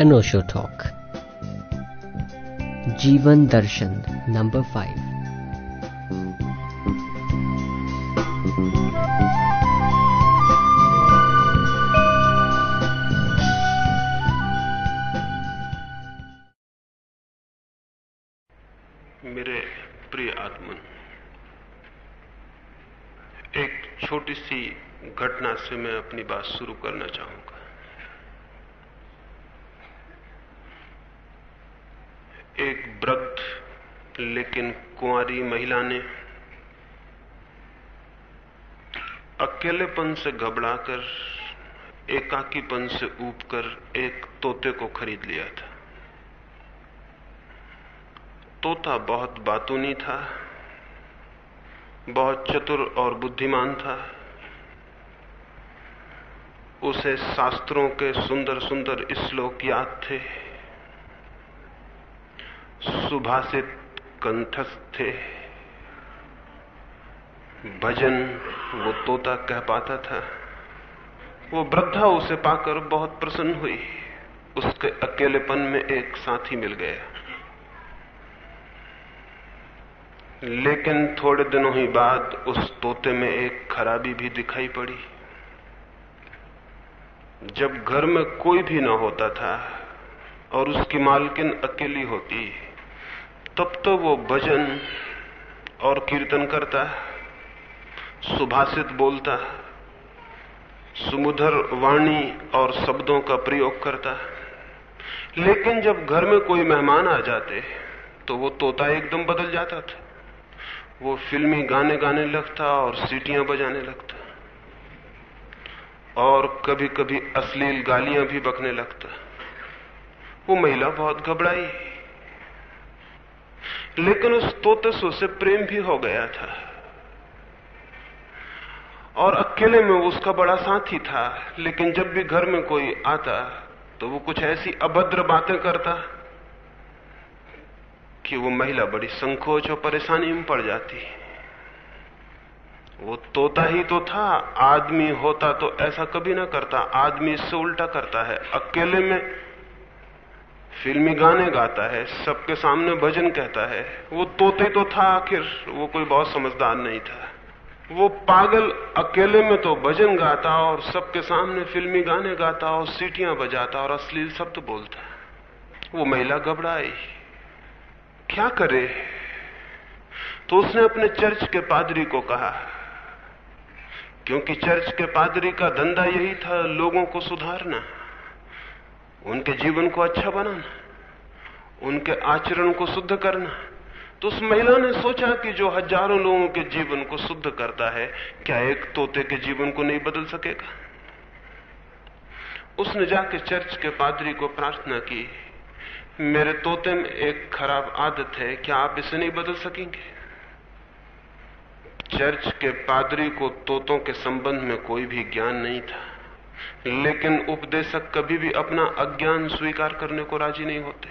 अनोशो talk जीवन दर्शन number five मेरे प्रिय आत्मन, एक छोटी सी घटना से मैं अपनी बात शुरू करना चाहूँगा एक वृद्ध लेकिन कुंवारी महिला ने अकेलेपन से घबराकर, एकाकीपन से ऊबकर एक तोते को खरीद लिया था। तोता बहुत बातूनी था, बहुत चतुर और बुद्धिमान था। उसे शास्त्रों के सुंदर सुंदर श्लोक याद थे। सुभाषित कंठस्थ। थे भजन वो तोता कह पाता था। वो वृद्धा उसे पाकर बहुत प्रसन्न हुई। उसके अकेलेपन में एक साथी मिल गया। लेकिन थोड़े दिनों ही बाद उस तोते में एक खराबी भी दिखाई पड़ी। जब घर में कोई भी ना होता था और उसकी मालकिन अकेली होती तब तो वो भजन और कीर्तन करता, सुभाषित बोलता, सुमुधर वाणी और शब्दों का प्रयोग करता। लेकिन जब घर में कोई मेहमान आ जाते तो वो तोता एकदम बदल जाता था। वो फिल्मी गाने गाने लगता और सीटियाँ बजाने लगता। और कभी कभी अश्लील गालियाँ भी बकने लगता। वो महिला बहुत घबराई। लेकिन उस तोते से प्रेम भी हो गया था। और अकेले में उसका बड़ा साथी था, लेकिन जब भी घर में कोई आता तो वो कुछ ऐसी अभद्र बातें करता कि वो महिला बड़ी संकोच और परेशानी में पड़ जाती। वो तोता ही तो था, आदमी होता तो ऐसा कभी ना करता, आदमी इससे उल्टा करता है। अकेले में फिल्मी गाने गाता है, सबके सामने भजन कहता है। वो तोते तो था आखिर, वो कोई बहुत समझदार नहीं था। वो पागल अकेले में तो भजन गाता और सबके सामने फिल्मी गाने गाता और सीटियाँ बजाता और अश्लील शब्द तो बोलता। वो महिला घबराई। क्या करे? तो उसने अपने चर्च के पादरी को कहा। क्योंकि चर्च के पादरी का धंधा यही था, लोगों को सुधारना। उनके जीवन को अच्छा बनाना, उनके आचरण को शुद्ध करना। तो उस महिला ने सोचा कि जो हज़ारों लोगों के जीवन को शुद्ध करता है, क्या एक तोते के जीवन को नहीं बदल सकेगा? उसने जाके चर्च के पादरी को प्रार्थना की, मेरे तोते में एक खराब आदत है, क्या आप इसे नहीं बदल सकेंगे? चर्च के पादरी को तोतों के संबंध में कोई भी ज्ञान नहीं था। लेकिन उपदेशक कभी भी अपना अज्ञान स्वीकार करने को राज़ी नहीं होते।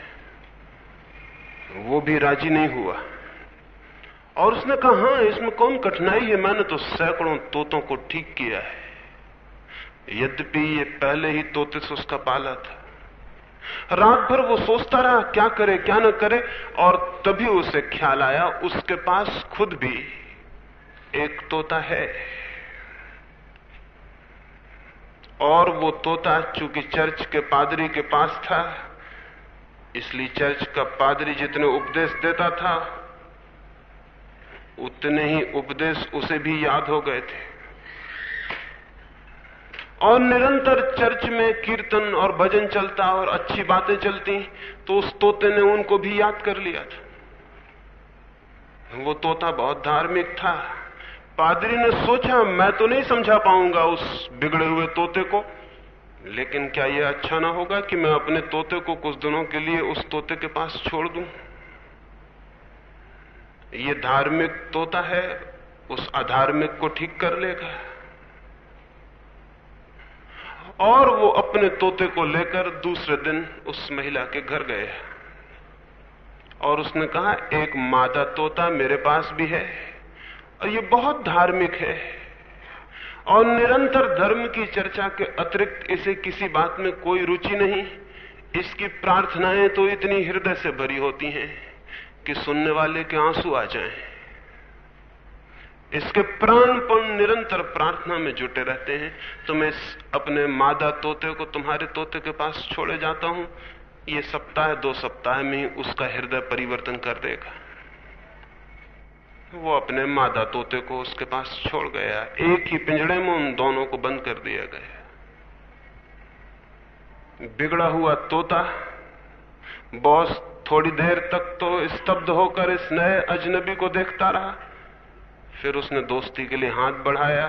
वो भी राज़ी नहीं हुआ। और उसने कहा हाँ इसमें कौन कठिनाई है? मैंने तो सैकड़ों तोतों को ठीक किया है। यद्यपि ये पहले ही तोते से उसका पाला था। रात भर वो सोचता रहा, क्या करे, क्या न करे, और तभी उसे ख्याल आया, उसके पास खुद भी एक तोता है। और वो तोता चूँकि चर्च के पादरी के पास था, इसलिए चर्च का पादरी जितने उपदेश देता था, उतने ही उपदेश उसे भी याद हो गए थे। और निरंतर चर्च में कीर्तन और भजन चलता और अच्छी बातें चलती तो उस तोते ने उनको भी याद कर लिया था। वो तोता बहुत धार्मिक था। पादरी ने सोचा, मैं तो नहीं समझा पाऊँगा उस बिगड़े हुए तोते को। लेकिन क्या यह अच्छा ना होगा कि मैं अपने तोते को कुछ दिनों के लिए उस तोते के पास छोड़ दूँ? ये धार्मिक तोता है, उस अधार्मिक को ठीक कर लेगा। और वो अपने तोते को लेकर दूसरे दिन उस महिला के घर गए। और उसने कहा, एक मादा तोता मेरे पास भी है। और ये बहुत धार्मिक है। और निरंतर धर्म की चर्चा के अतिरिक्त इसे किसी बात में कोई रुचि नहीं। इसकी प्रार्थनाएँ तो इतनी हृदय से भरी होती हैं कि सुनने वाले के आँसू आ जाएँ। इसके प्राणपण निरंतर प्रार्थना में जुटे रहते हैं। तो मैं अपने मादा तोते को तुम्हारे तोते के पास छोड़े जाता हूँ। ये सप्ताह दो सप्ताह में ही उसका हृदय परिवर्तन कर देगा। वो अपने मादा तोते को उसके पास छोड़ गया। एक ही पिंजड़े में उन दोनों को बंद कर दिया गया। बिगड़ा हुआ तोता, बॉस थोड़ी देर तक तो स्तब्ध होकर इस नए अजनबी को देखता रहा। फिर उसने दोस्ती के लिए हाथ बढ़ाया,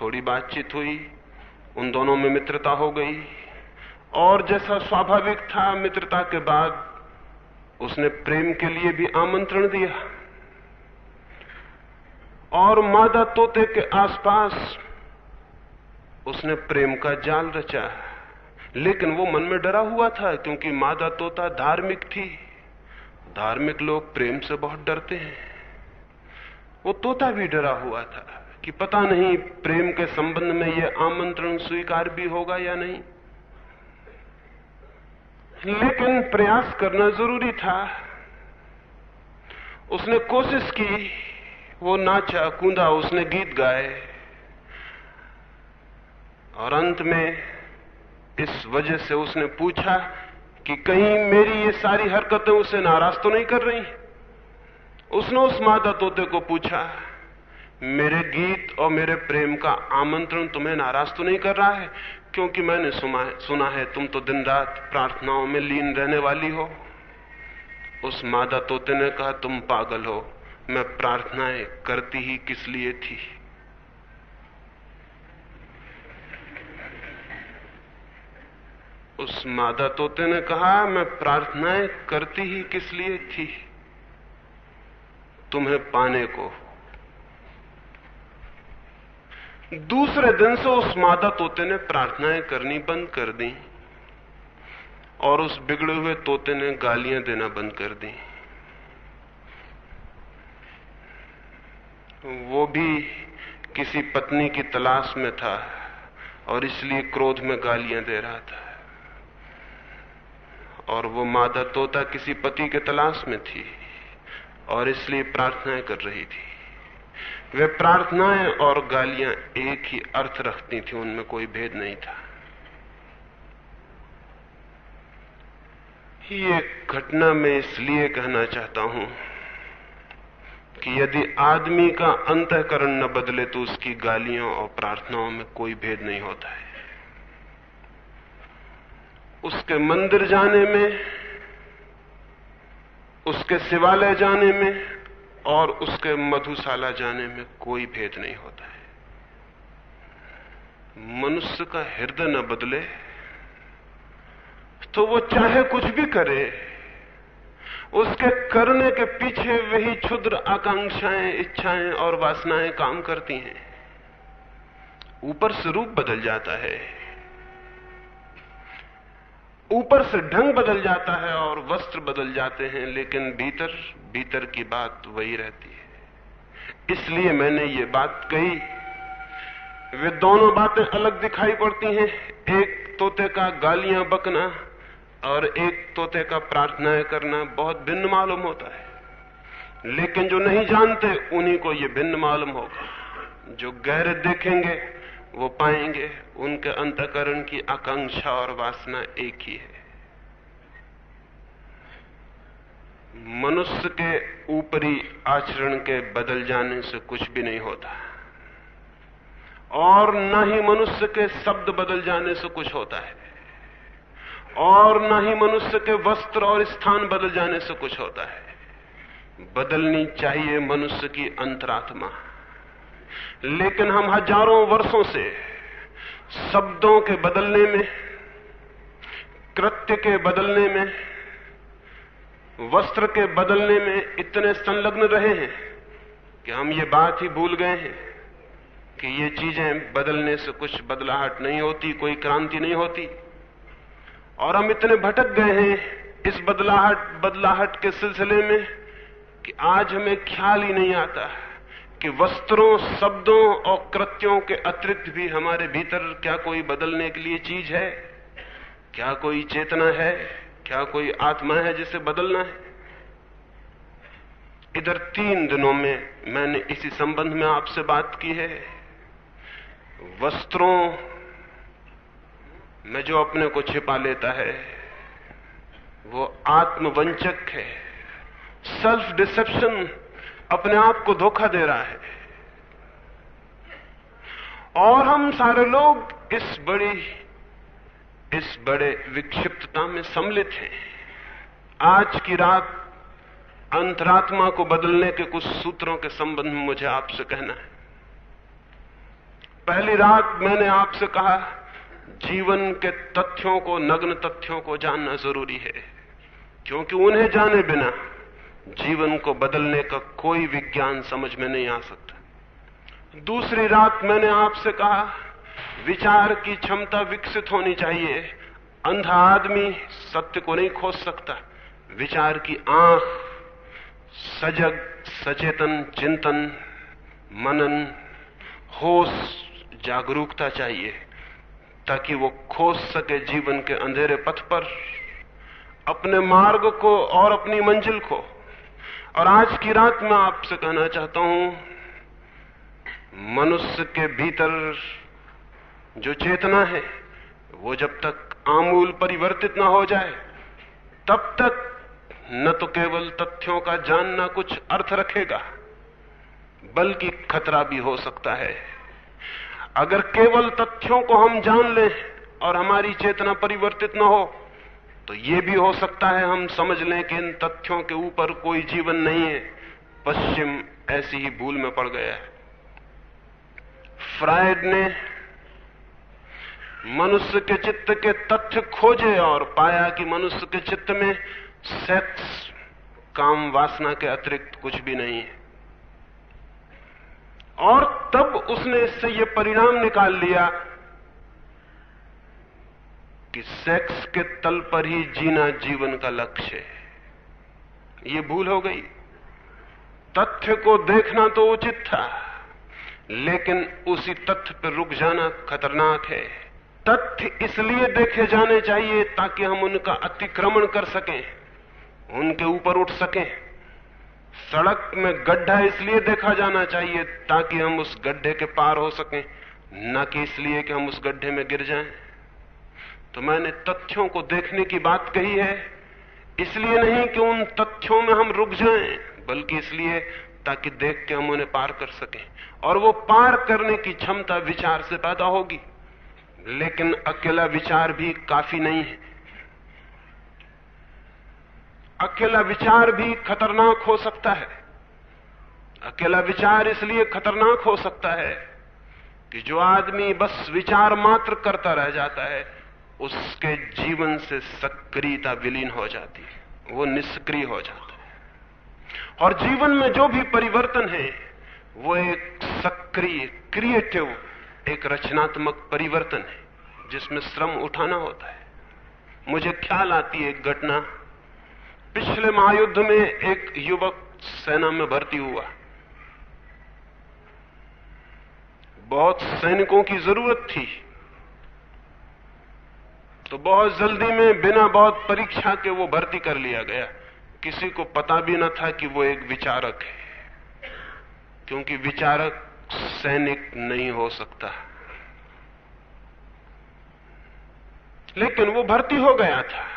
थोड़ी बातचीत हुई, उन दोनों में मित्रता हो गई। और जैसा स्वाभाविक था मित्रता के बाद उसने प्रेम के लिए भी आमंत्रण दिया। और मादा तोते के आसपास उसने प्रेम का जाल रचा। लेकिन वो मन में डरा हुआ था, क्योंकि मादा तोता धार्मिक थी। धार्मिक लोग प्रेम से बहुत डरते हैं। वो तोता भी डरा हुआ था कि पता नहीं प्रेम के संबंध में यह आमंत्रण स्वीकार भी होगा या नहीं। लेकिन प्रयास करना ज़रूरी था। उसने कोशिश की वो नाचा कूदा उसने गीत गाए। और अंत में इस वजह से उसने पूछा कि कहीं मेरी ये सारी हरकतें उसे नाराज़ तो नहीं कर रही? उसने उस मादा तोते को पूछा, मेरे गीत और मेरे प्रेम का आमंत्रण तुम्हें नाराज़ तो नहीं कर रहा है? क्योंकि मैंने सुना है सुना है तुम तो दिन रात प्रार्थनाओं में लीन रहने वाली हो। उस मादा तोते ने कहा, तुम पागल हो। मैं प्रार्थनाएँ करती ही किस लिए थी? उस मादा तोते ने कहा, मैं प्रार्थनाएँ करती ही किस लिए थी? तुम्हें पाने को। दूसरे दिन से उस मादा तोते ने प्रार्थनाएँ करनी बंद कर दी और उस बिगड़े हुए तोते ने गालियाँ देना बंद कर दी। वो भी किसी पत्नी की तलाश में था और इसलिए क्रोध में गालियाँ दे रहा था। और वो मादा तोता किसी पति के तलाश में थी और इसलिए प्रार्थनाएँ कर रही थी। वे प्रार्थनाएँ और गालियाँ एक ही अर्थ रखती थी, उनमें कोई भेद नहीं था। ये घटना मैं इसलिए कहना चाहता हूँ कि यदि आदमी का अंतकरण न बदले तो उसकी गालियों और प्रार्थनाओं में कोई भेद नहीं होता है। उसके मंदिर जाने में, उसके शिवालय जाने में और उसके मधुशाला जाने में कोई भेद नहीं होता है। मनुष्य का हृदय न बदले तो वो चाहे कुछ भी करे उसके करने के पीछे वही क्षुद्र आकांक्षाएँ, इच्छाएँ और वासनाएँ काम करती हैं। ऊपर से रूप बदल जाता है। ऊपर से ढंग बदल जाता है और वस्त्र बदल जाते हैं, लेकिन भीतर भीतर की बात वही रहती है। इसलिए मैंने ये बात कही, वे दोनों बातें अलग दिखाई पड़ती हैं। एक तोते का गालियाँ बकना और एक तोते का प्रार्थनाएँ करना बहुत भिन्न मालूम होता है। लेकिन जो नहीं जानते, उन्हीं को यह भिन्न मालूम होगा। जो गहरे देखेंगे, वो पाएँगे। उनके अंतकरण की आकांक्षा और वासना एक ही है। मनुष्य के ऊपरी आचरण के बदल जाने से कुछ भी नहीं होता। और न ही मनुष्य के शब्द बदल जाने से कुछ होता है। और न ही मनुष्य के वस्त्र और स्थान बदल जाने से कुछ होता है। बदलनी चाहिए मनुष्य की अंतरात्मा। लेकिन हम हज़ारों वर्षों से शब्दों के बदलने में, कृत्य के बदलने में, वस्त्र के बदलने में इतने संलग्न रहे हैं कि हम ये बात ही भूल गए हैं कि ये चीज़ें बदलने से कुछ बदलाहट नहीं होती, कोई क्रांति नहीं होती। और हम इतने भटक गए हैं इस बदलाहट बदलाहट के सिलसिले में कि आज हमें ख्याल ही नहीं आता कि वस्त्रों, शब्दों और कृत्यों के अतिरिक्त भी हमारे भीतर क्या कोई बदलने के लिए चीज़ है? क्या कोई चेतना है? क्या कोई आत्मा है जिसे बदलना है? इधर तीन दिनों में मैंने इसी संबंध में आपसे बात की है। वस्त्रों में जो अपने को छिपा लेता है, वो आत्मवंचक है। सेल्फ डिसेप्शन अपने आप को धोखा दे रहा है। और हम सारे लोग इस बड़ी, इस बड़े विक्षिप्तता में सम्मिलित हैं। आज की रात अंतरात्मा को बदलने के कुछ सूत्रों के संबंध में मुझे आपसे कहना है। पहली रात मैंने आपसे कहा जीवन के तथ्यों को, नग्न तथ्यों को जानना ज़रूरी है। क्योंकि उन्हें जाने बिना जीवन को बदलने का कोई विज्ञान समझ में नहीं आ सकता। दूसरी रात मैंने आपसे कहा, विचार की क्षमता विकसित होनी चाहिए। अंधा आदमी सत्य को नहीं खोज सकता। विचार की आँख, सजग, सचेतन, चिंतन, मनन, होश, जागरूकता चाहिए। ताकि वो खोज सके जीवन के अंधेरे पथ पर, अपने मार्ग को और अपनी मंजिल को। और आज की रात मैं आपसे कहना चाहता हूँ, मनुष्य के भीतर जो चेतना है, वो जब तक आमूल परिवर्तित ना हो जाए, तब तक न तो केवल तथ्यों का जानना कुछ अर्थ रखेगा, बल्कि खतरा भी हो सकता है। अगर केवल तथ्यों को हम जान लें और हमारी चेतना परिवर्तित न हो तो यह भी हो सकता है हम समझ लें कि इन तथ्यों के ऊपर कोई जीवन नहीं है। पश्चिम ऐसी ही भूल में पड़ गया है। फ्रायड ने मनुष्य के चित्त के तथ्य खोजे और पाया कि मनुष्य के चित्त में सेक्स, काम वासना के अतिरिक्त कुछ भी नहीं है। और तब उसने इससे यह परिणाम निकाल लिया कि सेक्स के तल पर ही जीना जीवन का लक्ष्य है। ये भूल हो गई। तथ्य को देखना तो उचित था, लेकिन उसी तथ्य पर रुक जाना खतरनाक है। तथ्य इसलिए देखे जाने चाहिए ताकि हम उनका अतिक्रमण कर सकें, उनके ऊपर उठ सकें। सड़क में गड्ढा इसलिए देखा जाना चाहिए ताकि हम उस गड्ढे के पार हो सकें, न कि इसलिए कि हम उस गड्ढे में गिर जाएँ। तो मैंने तथ्यों को देखने की बात कही है, इसलिए नहीं कि उन तथ्यों में हम रुक जाएँ, बल्कि इसलिए ताकि देख के हम उन्हें पार कर सकें। और वो पार करने की क्षमता विचार से पैदा होगी, लेकिन अकेला विचार भी काफ़ी नहीं है। अकेला विचार भी खतरनाक हो सकता है। अकेला विचार इसलिए खतरनाक हो सकता है कि जो आदमी बस विचार मात्र करता रह जाता है, उसके जीवन से सक्रियता विलीन हो जाती है, वो निष्क्रिय हो जाता है। और जीवन में जो भी परिवर्तन है, वो एक सक्रिय क्रिएटिव एक रचनात्मक परिवर्तन है, जिसमें श्रम उठाना होता है। मुझे ख्याल आती है एक घटना पिछले महायुद्ध में एक युवक सेना में भर्ती हुआ। बहुत सैनिकों की ज़रूरत थी। तो बहुत जल्दी में बिना बहुत परीक्षा के वो भर्ती कर लिया गया। किसी को पता भी न था कि वो एक विचारक है। क्योंकि विचारक सैनिक नहीं हो सकता। लेकिन वो भर्ती हो गया था।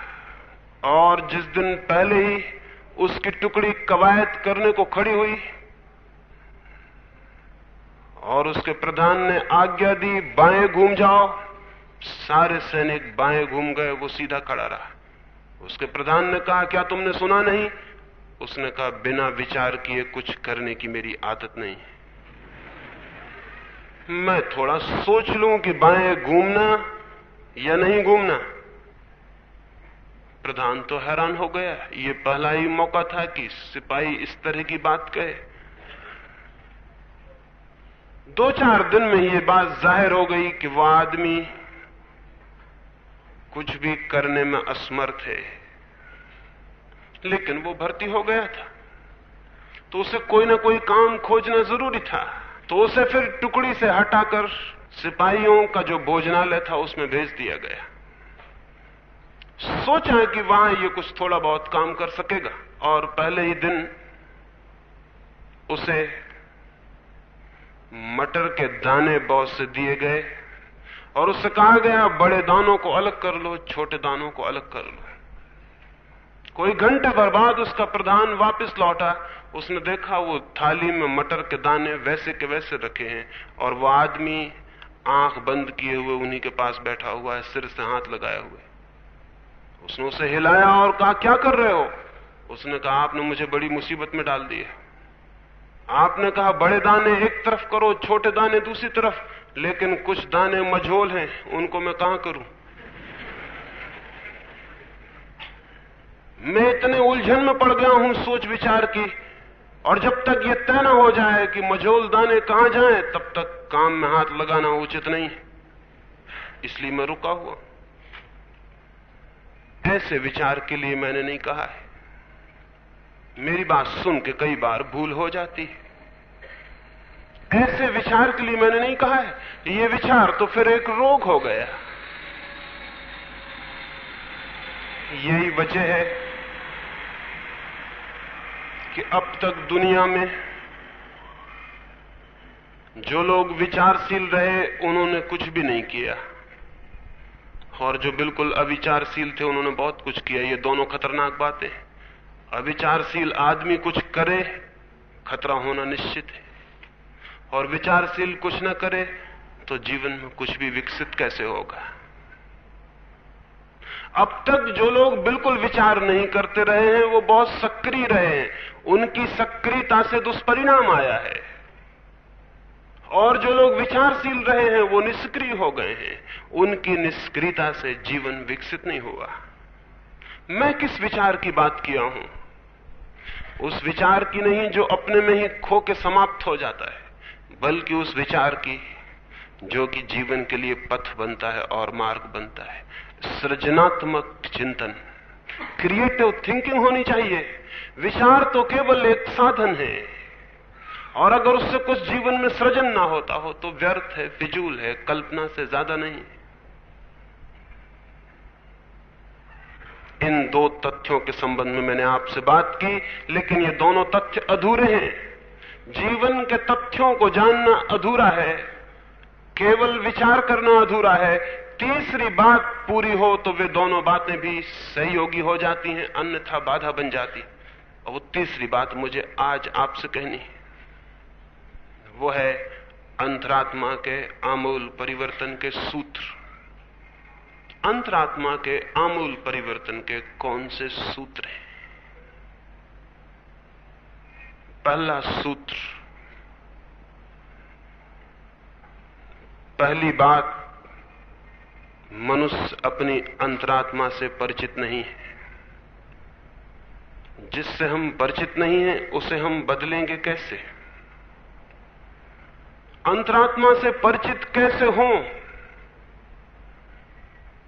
और जिस दिन पहले ही उसकी टुकड़ी कवायद करने को खड़ी हुई, और उसके प्रधान ने आज्ञा दी, बाएँ घूम जाओ। सारे सैनिक बाएँ घूम गए, वो सीधा खड़ा रहा। उसके प्रधान ने कहा, क्या तुमने सुना नहीं? उसने कहा, बिना विचार किए कुछ करने की मेरी आदत नहीं मैं थोड़ा सोच लूँ कि बाएँ घूमना या नहीं घूमना। प्रधान तो हैरान हो गया। ये पहला ही मौका था कि सिपाही इस तरह की बात कहे। दो चार दिन में ये बात ज़ाहिर हो गई कि वह आदमी कुछ भी करने में असमर्थ है। लेकिन वो भर्ती हो गया था। तो उसे कोई ना कोई काम खोजना ज़रूरी था। तो उसे फिर टुकड़ी से हटाकर सिपाहियों का जो भोजनालय था उसमें भेज दिया गया। सोचा कि वहाँ ये कुछ थोड़ा बहुत काम कर सकेगा। और पहले ही दिन उसे मटर के दाने बहुत से दिए गए। और उससे कहा गया, बड़े दानों को अलग कर लो, छोटे दानों को अलग कर लो। कोई घंटे भर बाद उसका प्रधान वापस लौटा। उसने देखा, वो थाली में मटर के दाने वैसे के वैसे रखे हैं। और वो आदमी आँख बंद किए हुए उन्हीं के पास बैठा हुआ है, सिर से हाथ लगाए हुए। उसने उसे हिलाया और कहा, क्या कर रहे हो? उसने कहा, आपने मुझे बड़ी मुसीबत में डाल दिया आपने कहा, बड़े दाने एक तरफ़ करो, छोटे दाने दूसरी तरफ़, लेकिन कुछ दाने मझोल हैं, उनको मैं कहाँ करूँ? मैं इतने उलझन में पड़ गया हूँ सोच विचार की, और जब तक ये तय न हो जाए कि मझोल दाने कहाँ जाएँ, तब तक काम में हाथ लगाना उचित नहीं है। इसलिए मैं रुका हुआ ऐसे विचार के लिए मैंने नहीं कहा है। मेरी बात सुन के कई बार भूल हो जाती है। ऐसे विचार के लिए मैंने नहीं कहा है। ये विचार तो फिर एक रोग हो गया। यही वजह है कि अब तक दुनिया में जो लोग विचारशील रहे, उन्होंने कुछ भी नहीं किया। और जो बिल्कुल अविचारशील थे, उन्होंने बहुत कुछ किया। ये दोनों खतरनाक बातें अविचारशील आदमी कुछ करे, खतरा होना निश्चित है। और विचारशील कुछ न करे तो जीवन में कुछ भी विकसित कैसे होगा? अब तक जो लोग बिल्कुल विचार नहीं करते रहे हैं, वो बहुत सक्रिय रहे हैं। उनकी सक्रियता से दुष्परिणाम आया है। और जो लोग विचारशील रहे हैं, वो निष्क्रिय हो गए हैं। उनकी निष्क्रियता से जीवन विकसित नहीं हुआ। मैं किस विचार की बात किया हूँ? उस विचार की नहीं जो अपने में ही खो के समाप्त हो जाता है, बल्कि उस विचार की जो कि जीवन के लिए पथ बनता है और मार्ग बनता है। सृजनात्मक चिंतन। क्रिएटिव थिंकिंग होनी चाहिए। विचार तो केवल एक साधन है। और अगर उससे कुछ जीवन में सृजन ना होता हो तो व्यर्थ है, फिजूल है, कल्पना से ज़्यादा नहीं। इन दो तथ्यों के संबंध में मैंने आपसे बात की, लेकिन ये दोनों तथ्य अधूरे हैं। जीवन के तथ्यों को जानना अधूरा है, केवल विचार करना अधूरा है। तीसरी बात पूरी हो तो वे दोनों बातें भी सहयोगी हो जाती हैं, अन्यथा बाधा बन जाती। और वो तीसरी बात मुझे आज आपसे कहनी है। वो है अंतरात्मा के आमूल परिवर्तन के सूत्र। अंतरात्मा के आमूल परिवर्तन के कौन से सूत्र हैं? पहला सूत्र, पहली बात, मनुष्य अपनी अंतरात्मा से परिचित नहीं है। जिससे हम परिचित नहीं हैं, उसे हम बदलेंगे कैसे? अंतरात्मा से परिचित कैसे हों?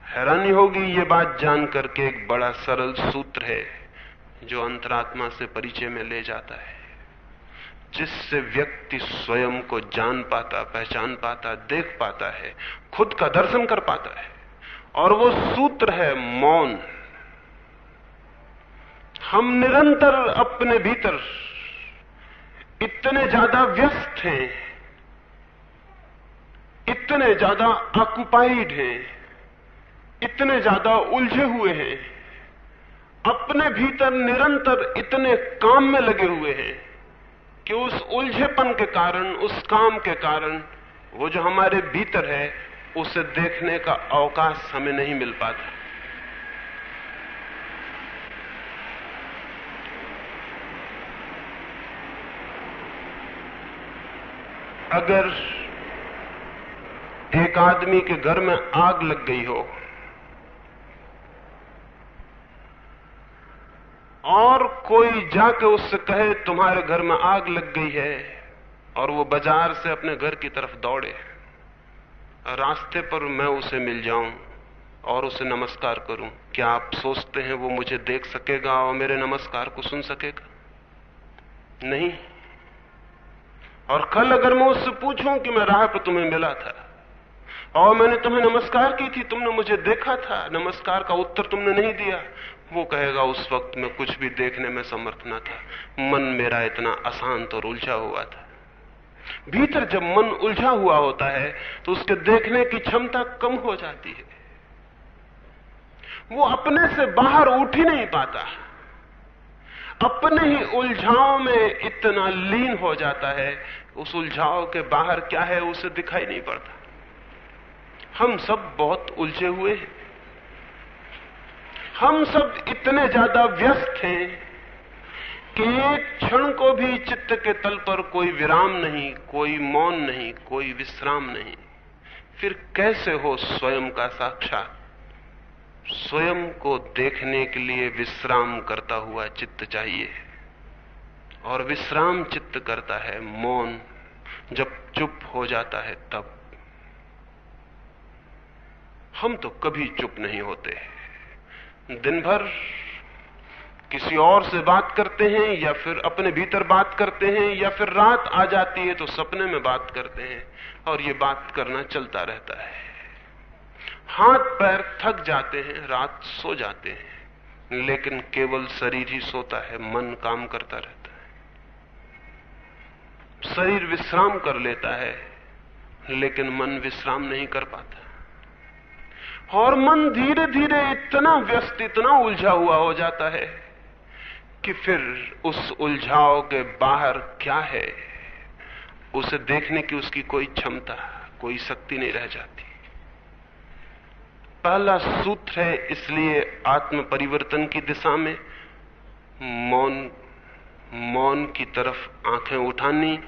हैरानी होगी ये बात जानकर के एक बड़ा सरल सूत्र है, जो अंतरात्मा से परिचय में ले जाता है। जिससे व्यक्ति स्वयं को जान पाता, पहचान पाता, देख पाता है, खुद का दर्शन कर पाता है। और वो सूत्र है मौन। हम निरंतर अपने भीतर इतने ज़्यादा व्यस्त हैं इतने ज़्यादा ऑक्युपाइड हैं, इतने ज़्यादा उलझे हुए हैं, अपने भीतर निरंतर इतने काम में लगे हुए हैं कि उस उलझेपन के कारण, उस काम के कारण वो जो हमारे भीतर है, उसे देखने का अवकाश हमें नहीं मिल पाता। अगर एक आदमी के घर में आग लग गई हो। और कोई जाके उससे कहे, तुम्हारे घर में आग लग गई है। और वो बाज़ार से अपने घर की तरफ़ दौड़े। रास्ते पर मैं उसे मिल जाऊँ और उसे नमस्कार करूँ। क्या आप सोचते हैं वो मुझे देख सकेगा और मेरे नमस्कार को सुन सकेगा? नहीं। और कल अगर मैं उससे पूछूँ कि मैं राह पर तुम्हें मिला था और मैंने तुम्हें नमस्कार की थी, तुमने मुझे देखा था। नमस्कार का उत्तर तुमने नहीं दिया। वो कहेगा, उस वक्त मैं कुछ भी देखने में समर्थ न था। मन मेरा इतना अशांत और उलझा हुआ था। भीतर जब मन उलझा हुआ होता है तो उसके देखने की क्षमता कम हो जाती है। वो अपने से बाहर उठ ही नहीं पाता। अपने ही उलझाव में इतना लीन हो जाता है। उस उलझाव के बाहर क्या है, उसे दिखाई नहीं पड़ता। हम सब बहुत उलझे हुए हैं। हम सब इतने ज़्यादा व्यस्त हैं कि एक क्षण को भी चित्त के तल पर कोई विराम नहीं, कोई मौन नहीं, कोई विश्राम नहीं। फिर कैसे हो स्वयं का साक्षात? स्वयं को देखने के लिए विश्राम करता हुआ चित्त चाहिए। और विश्राम चित्त करता है मौन। जब चुप हो जाता है तब। हम तो कभी चुप नहीं होते। दिन भर किसी और से बात करते हैं, या फिर अपने भीतर बात करते हैं, या फिर रात आ जाती है तो सपने में बात करते हैं, और ये बात करना चलता रहता है। हाथ पैर थक जाते हैं, रात सो जाते हैं, लेकिन केवल शरीर ही सोता है, मन काम करता रहता है। शरीर विश्राम कर लेता है, लेकिन मन विश्राम नहीं कर पाता। और मन धीरे धीरे इतना व्यस्त, इतना उलझा हुआ हो जाता है कि फिर उस उलझाव के बाहर क्या है? उसे देखने की उसकी कोई क्षमता, कोई शक्ति नहीं रह जाती। पहला सूत्र है, इसलिए आत्म परिवर्तन की दिशा में मौन मौन की तरफ़ आँखें उठानी,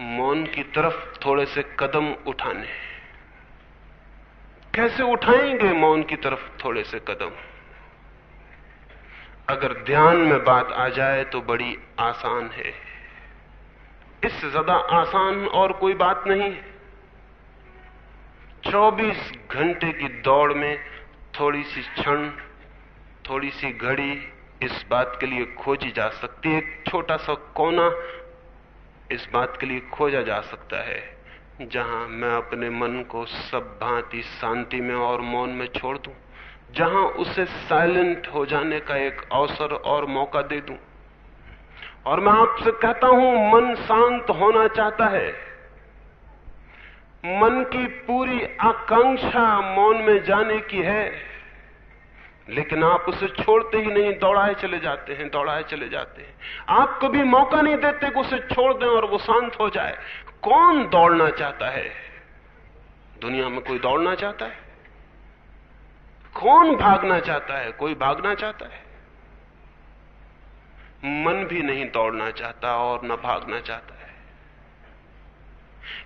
मौन की तरफ़ थोड़े से कदम उठाने। कैसे उठाएँगे मौन की तरफ़ थोड़े से कदम? अगर ध्यान में बात आ जाए तो बड़ी आसान है। इससे ज़्यादा आसान और कोई बात नहीं है। 24 घंटे की दौड़ में थोड़ी सी क्षण, थोड़ी सी घड़ी इस बात के लिए खोजी जा सकती है। एक छोटा सा कोना इस बात के लिए खोजा जा सकता है। जहाँ मैं अपने मन को सब भांति शांति में और मौन में छोड़ दूँ, जहाँ उसे साइलेंट हो जाने का एक अवसर और मौका दे दूँ। और मैं आपसे कहता हूँ, मन शांत होना चाहता है। मन की पूरी आकांक्षा मौन में जाने की है, लेकिन आप उसे छोड़ते ही नहीं, दौड़ाए चले जाते हैं, दौड़ाए चले जाते हैं। आप कभी मौका नहीं देते कि उसे छोड़ दें और वो शांत हो जाए। कौन दौड़ना चाहता है? दुनिया में कोई दौड़ना चाहता है? कौन भागना चाहता है? कोई भागना चाहता है? मन भी नहीं दौड़ना चाहता और न भागना चाहता है।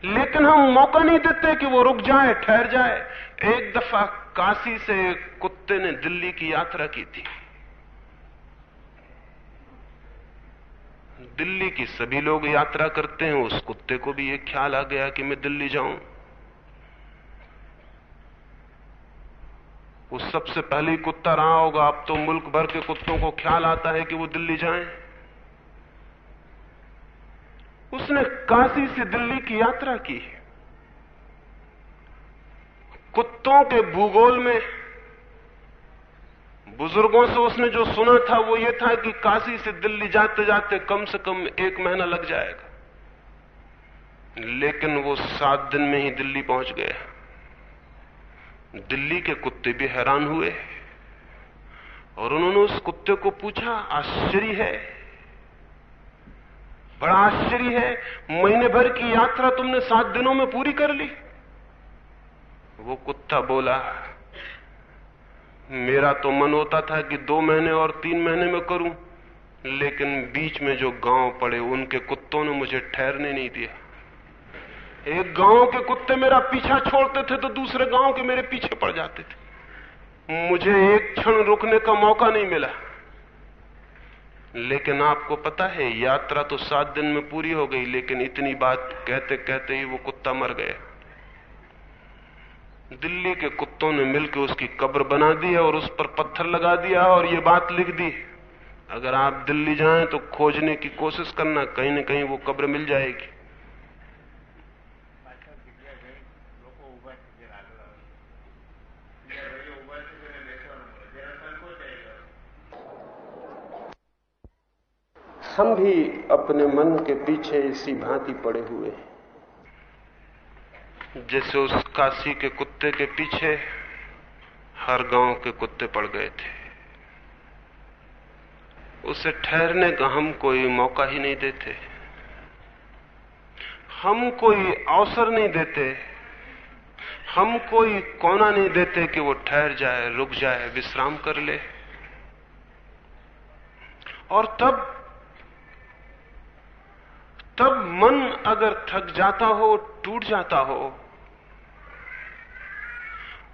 लेकिन हम मौका नहीं देते कि वो रुक जाए, ठहर जाए। एक दफ़ा काशी से कुत्ते ने दिल्ली की यात्रा की थी। दिल्ली की सभी लोग यात्रा करते हैं, उस कुत्ते को भी एक ख्याल आ गया कि मैं दिल्ली जाऊँ। वो सबसे पहले कुत्ता रहा होगा, अब तो मुल्क भर के कुत्तों को ख्याल आता है कि वो दिल्ली जाएँ। उसने काशी से दिल्ली की यात्रा की है। कुत्तों के भूगोल में बुज़ुर्गों से उसने जो सुना था, वो ये था कि काशी से दिल्ली जाते जाते कम से कम एक महीना लग जाएगा। लेकिन वो सात दिन में ही दिल्ली पहुँच गया। दिल्ली के कुत्ते भी हैरान हुए। और उन्होंने उस कुत्ते को पूछा, आश्चर्य है? बड़ा आश्चर्य है। महीने भर की यात्रा तुमने सात दिनों में पूरी कर ली? वो कुत्ता बोला मेरा तो मन होता था कि दो महीने और तीन महीने में करूँ, लेकिन बीच में जो गाँव पड़े, उनके कुत्तों ने मुझे ठहरने नहीं दिया। एक गाँव के कुत्ते मेरा पीछा छोड़ते थे तो दूसरे गाँव के मेरे पीछे पड़ जाते थे। मुझे एक क्षण रुकने का मौका नहीं मिला। लेकिन आपको पता है, यात्रा तो सात दिन में पूरी हो गई, लेकिन इतनी बात कहते कहते ही वो कुत्ता मर गया। दिल्ली के कुत्तों ने मिलकर उसकी कब्र बना दी है और उस पर पत्थर लगा दिया और ये बात लिख दी अगर आप दिल्ली जाएँ तो खोजने की कोशिश करना, कहीं ना कहीं वो कब्र मिल जाएगी। हम भी अपने मन के पीछे इसी भांति पड़े हुए हैं। जैसे उस काशी के कुत्ते के पीछे हर गाँव के कुत्ते पड़ गए थे। उसे ठहरने का हम कोई मौका ही नहीं देते। हम कोई अवसर नहीं देते। हम कोई कोना नहीं देते कि वो ठहर जाए, रुक जाए, विश्राम कर ले। और तब तब मन अगर थक जाता हो, टूट जाता हो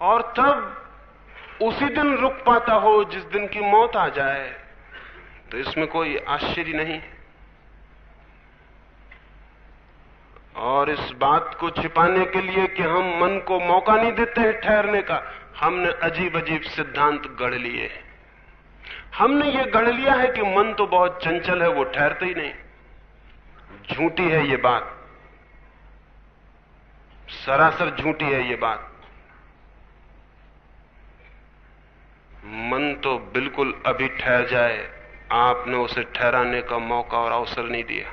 और तब उसी दिन रुक पाता हो जिस दिन की मौत आ जाए तो इसमें कोई आश्चर्य नहीं। और इस बात को छिपाने के लिए कि हम मन को मौका नहीं देते हैं ठहरने का, हमने अजीब अजीब सिद्धांत गढ़ लिए। हमने ये गढ़ लिया है कि मन तो बहुत चंचल है, वो ठहरते ही नहीं। झूठी है ये बात। सरासर झूठी है ये बात। मन तो बिल्कुल अभी ठहर जाए। आपने उसे ठहराने का मौका और अवसर नहीं दिया।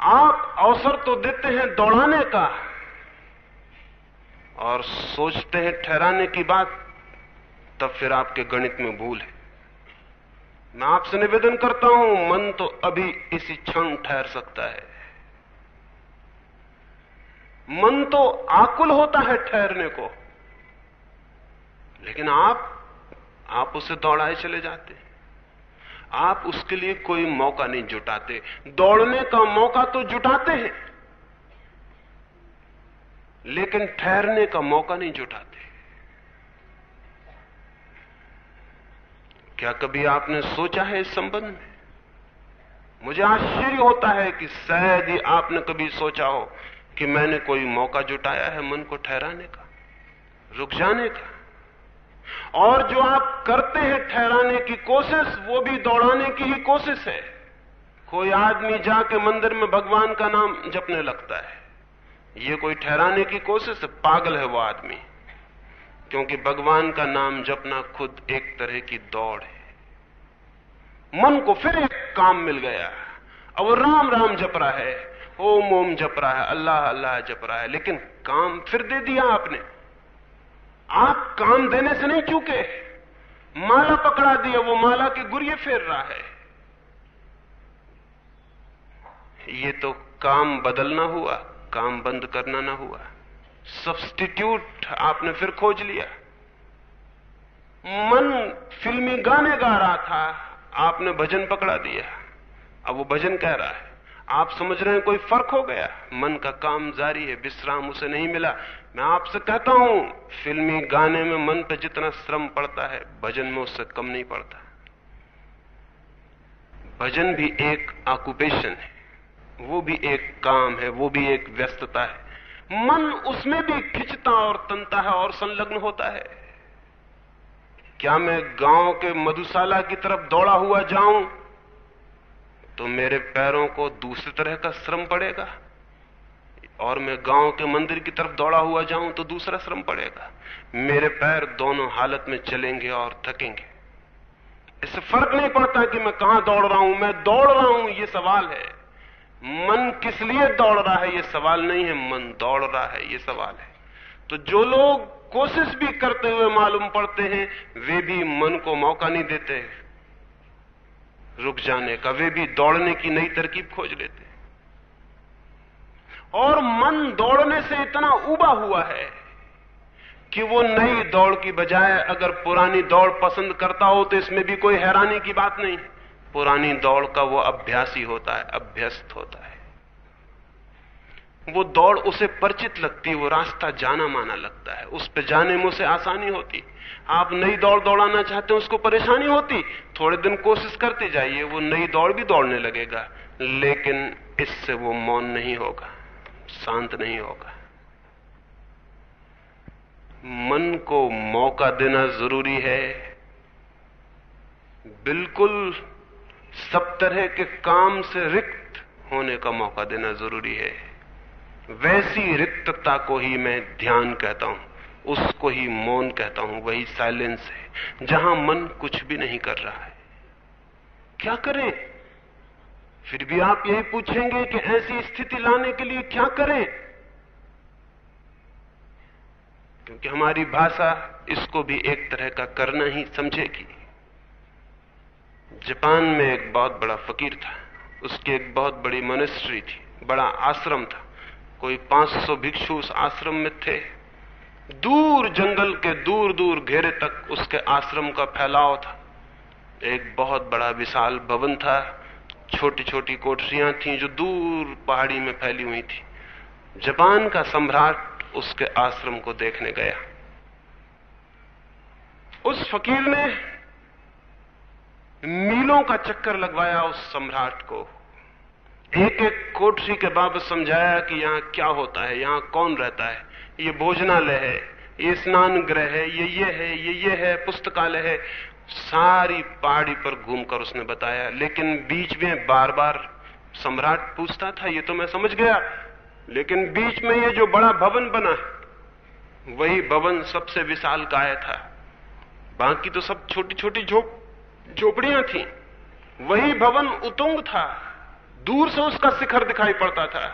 आप अवसर तो देते हैं दौड़ाने का और सोचते हैं ठहराने की बात, तब फिर आपके गणित में भूल है। मैं आपसे निवेदन करता हूँ, मन तो अभी इसी क्षण ठहर सकता है। मन तो आकुल होता है ठहरने को। लेकिन आप आप उसे दौड़ाए चले जाते। आप उसके लिए कोई मौका नहीं जुटाते। दौड़ने का मौका तो जुटाते हैं, लेकिन ठहरने का मौका नहीं जुटाते। क्या कभी आपने सोचा है इस संबंध में? मुझे आश्चर्य होता है कि शायद ही आपने कभी सोचा हो कि मैंने कोई मौका जुटाया है मन को ठहराने का, रुक जाने का। और जो आप करते हैं ठहराने की कोशिश, वो भी दौड़ाने की ही कोशिश है। कोई आदमी जाके मंदिर में भगवान का नाम जपने लगता है, ये कोई ठहराने की कोशिश है पागल है वो आदमी, क्योंकि भगवान का नाम जपना खुद एक तरह की दौड़ है। मन को फिर एक काम मिल गया, अब वो राम राम जप रहा है, ओम ओम जप रहा है, अल्लाह अल्लाह जप रहा है, लेकिन काम फिर दे दिया आपने। आप काम देने से नहीं चूके। माला पकड़ा दिया, वो माला के गुरिये फेर रहा है। ये तो काम बदलना हुआ, काम बंद करना ना हुआ। सब्स्टिट्यूट आपने फिर खोज लिया। मन फिल्मी गाने गा रहा था, आपने भजन पकड़ा दिया। अब वो भजन कह रहा है। आप समझ रहे हैं कोई फ़र्क हो गया? मन का काम जारी है, विश्राम उसे नहीं मिला। मैं आपसे कहता हूँ, फिल्मी गाने में मन पर जितना श्रम पड़ता है, भजन में उससे कम नहीं पड़ता। भजन भी एक ऑक्यूपेशन है, वो भी एक काम है, वो भी एक व्यस्तता है। मन उसमें भी खिंचता और तनता है और संलग्न होता है। क्या मैं गाँव के मधुशाला की तरफ़ दौड़ा हुआ जाऊँ तो मेरे पैरों को दूसरी तरह का श्रम पड़ेगा। और मैं गाँव के मंदिर की तरफ़ दौड़ा हुआ जाऊँ तो दूसरा श्रम पड़ेगा। मेरे पैर दोनों हालत में चलेंगे और थकेंगे। इससे फ़र्क नहीं पड़ता कि मैं कहाँ दौड़ रहा हूँ, मैं दौड़ रहा हूँ यह सवाल है। मन किस लिए दौड़ रहा है, ये सवाल नहीं है, मन दौड़ रहा है, ये सवाल है। तो जो लोग कोशिश भी करते हुए मालूम पड़ते हैं, वे भी मन को मौका नहीं देते। रुक जाने का, वे भी दौड़ने की नई तरकीब खोज लेते और मन दौड़ने से इतना उबा हुआ है कि वो नई दौड़ की बजाय अगर पुरानी दौड़ पसंद करता हो तो इसमें भी कोई हैरानी की बात नहीं। पुरानी दौड़ का वो अभ्यासी होता है, अभ्यस्त होता है। वो दौड़ उसे परिचित लगती वो रास्ता जाना माना लगता है। उस पर जाने में उसे आसानी होती। आप नई दौड़ दौड़ाना चाहते हैं, उसको परेशानी होती। थोड़े दिन कोशिश करते जाइए, वो नई दौड़ भी दौड़ने लगेगा, लेकिन इससे वो मौन नहीं होगा। शांत नहीं होगा। मन को मौका देना ज़रूरी है। बिल्कुल सब तरह के काम से रिक्त होने का मौका देना ज़रूरी है। वैसी रिक्तता को ही मैं ध्यान कहता हूँ, उसको ही मौन कहता हूँ, वही साइलेंस है, जहाँ मन कुछ भी नहीं कर रहा है। क्या करें? फिर भी आप यही पूछेंगे कि ऐसी स्थिति लाने के लिए क्या करें? क्योंकि हमारी भाषा इसको भी एक तरह का करना ही समझेगी। जापान में एक बहुत बड़ा फकीर था। उसकी एक बहुत बड़ी मॉनेस्ट्री थी। बड़ा आश्रम था। कोई 500 भिक्षु उस आश्रम में थे। दूर जंगल के दूर दूर घेरे तक उसके आश्रम का फैलाव था। एक बहुत बड़ा विशाल भवन था। छोटी छोटी कोठरियाँ थीं जो दूर पहाड़ी में फैली हुई थी। जापान का सम्राट उसके आश्रम को देखने गया। उस फकीर ने मीलों का चक्कर लगवाया उस सम्राट को। एक एक कोठरी के बाबत समझाया कि यहाँ क्या होता है, यहाँ कौन रहता है? ये भोजनालय है, ये स्नान गृह है, ये ये है, ये ये है, पुस्तकालय है। सारी पहाड़ी पर घूमकर उसने बताया, लेकिन बीच में बार बार सम्राट पूछता था, ये तो मैं समझ गया, लेकिन बीच में ये जो बड़ा भवन बना है, वही भवन सबसे विशाल काय था। बाकी तो सब छोटी छोटी झोप, झोपड़ियाँ थी। वही भवन उतुंग था, दूर से उसका शिखर दिखाई पड़ता था।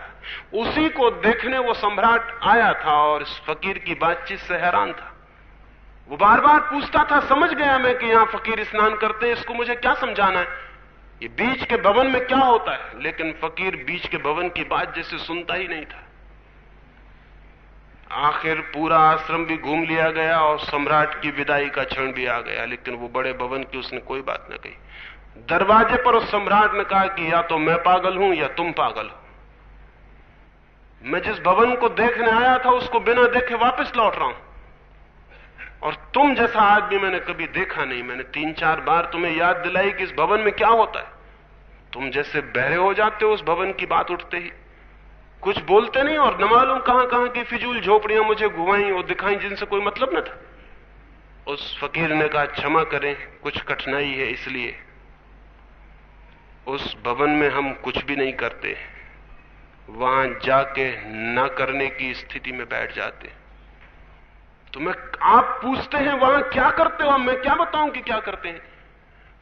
उसी को देखने वो सम्राट आया था और इस फकीर की बातचीत से हैरान था। वो बार बार पूछता था, समझ गया मैं कि यहाँ फकीर स्नान करते हैं, इसको मुझे क्या समझाना है? ये बीच के भवन में क्या होता है? लेकिन फकीर बीच के भवन की बात जैसे सुनता ही नहीं था। आखिर पूरा आश्रम भी घूम लिया गया और सम्राट की विदाई का क्षण भी आ गया, लेकिन वो बड़े भवन की उसने कोई बात न कही। दरवाजे पर उस सम्राट ने कहा कि या तो मैं पागल हूँ या तुम पागल हो। मैं जिस भवन को देखने आया था, उसको बिना देखे वापस लौट रहा हूँ। और तुम जैसा आदमी मैंने कभी देखा नहीं, मैंने तीन चार बार तुम्हें याद दिलाई कि इस भवन में क्या होता है। तुम जैसे बहरे हो जाते हो उस भवन की बात उठते ही। कुछ बोलते नहीं और न मालूम कहाँ कहाँ की फिजूल झोपड़ियाँ मुझे घुमाई और दिखाई जिनसे कोई मतलब न था। उस फकीर ने कहा, क्षमा करें, कुछ कठिनाई है इसलिए। उस भवन में हम कुछ भी नहीं करते। वहाँ जाके न करने की स्थिति में बैठ जाते। तो मैं, आप पूछते हैं वहाँ क्या करते हो, मैं क्या बताऊँ कि क्या करते हैं?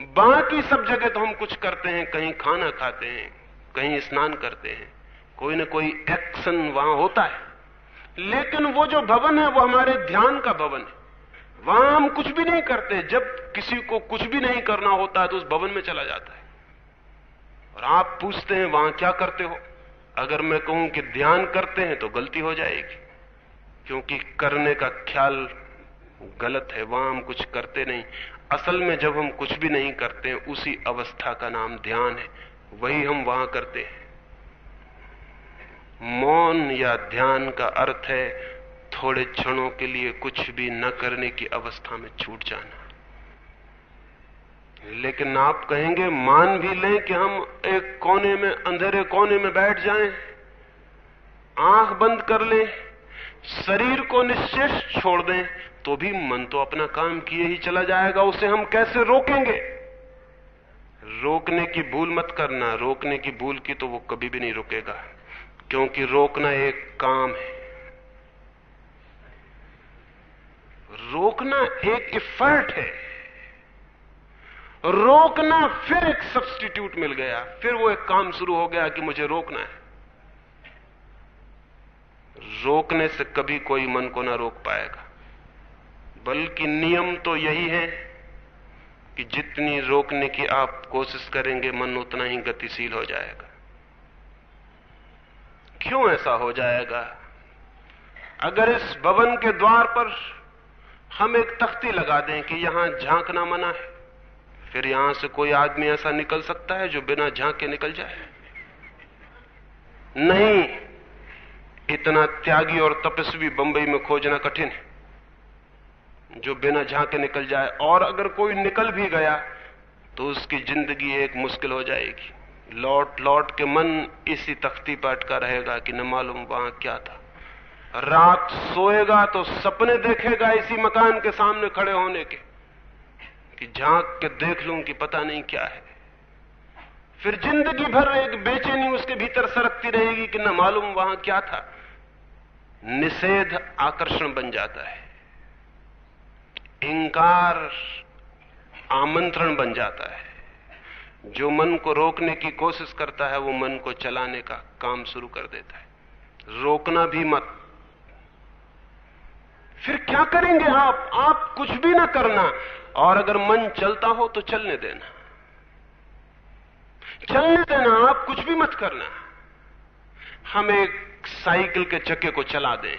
बाकी सब जगह तो हम कुछ करते हैं, कहीं खाना खाते हैं, कहीं स्नान करते हैं। कोई ना कोई एक्शन वहाँ होता है। लेकिन वो जो भवन है, वो हमारे ध्यान का भवन है। वहाँ हम कुछ भी नहीं करते, जब किसी को कुछ भी नहीं करना होता है तो उस भवन में चला जाता है। और आप पूछते हैं, वहाँ क्या करते हो? अगर मैं कहूँ कि ध्यान करते हैं तो गलती हो जाएगी। क्योंकि करने का ख्याल गलत है वहाँ हम कुछ करते नहीं। असल में जब हम कुछ भी नहीं करते उसी अवस्था का नाम ध्यान है। वही हम वहाँ करते हैं। मौन या ध्यान का अर्थ है थोड़े क्षणों के लिए कुछ भी न करने की अवस्था में छूट जाना। लेकिन आप कहेंगे मान भी लें कि हम एक कोने में अंधेरे कोने में बैठ जाएँ, आँख बंद कर लें। शरीर को निश्चेष छोड़ दें तो भी मन तो अपना काम किए ही चला जाएगा, उसे हम कैसे रोकेंगे? रोकने की भूल मत करना, रोकने की भूल की तो वो कभी भी नहीं रुकेगा, क्योंकि रोकना एक काम है। रोकना एक इफर्ट है। रोकना फिर एक सब्सटीट्यूट मिल गया, फिर वो एक काम शुरू हो गया कि मुझे रोकना है। रोकने से कभी कोई मन को ना रोक पाएगा। बल्कि नियम तो यही है कि जितनी रोकने की आप कोशिश करेंगे, मन उतना ही गतिशील हो जाएगा। क्यों ऐसा हो जाएगा? अगर इस भवन के द्वार पर हम एक तख्ती लगा दें कि यहाँ झांकना मना है, फिर यहाँ से कोई आदमी ऐसा निकल सकता है जो बिना झाँक निकल जाए? नहीं। इतना त्यागी और तपस्वी बंबई में खोजना कठिन है। जो बिना झांके निकल जाए और अगर कोई निकल भी गया तो उसकी ज़िंदगी एक मुश्किल हो जाएगी। लौट लौट के मन इसी तख्ती पर अटका रहेगा कि न मालूम वहाँ क्या था। रात सोएगा तो सपने देखेगा इसी मकान के सामने खड़े होने के, कि झाँक के देख लूँ कि पता नहीं क्या है। फिर ज़िंदगी भर एक बेचैनी उसके भीतर सरकती रहेगी कि न मालूम वहाँ क्या था। निषेध आकर्षण बन जाता है। इंकार आमंत्रण बन जाता है। जो मन को रोकने की कोशिश करता है, वो मन को चलाने का काम शुरू कर देता है। रोकना भी मत। फिर क्या करेंगे आप? आप कुछ भी ना करना। और अगर मन चलता हो तो चलने देना। चलने देना, आप कुछ भी मत करना। हम एक साइकिल के चक्के को चला दें।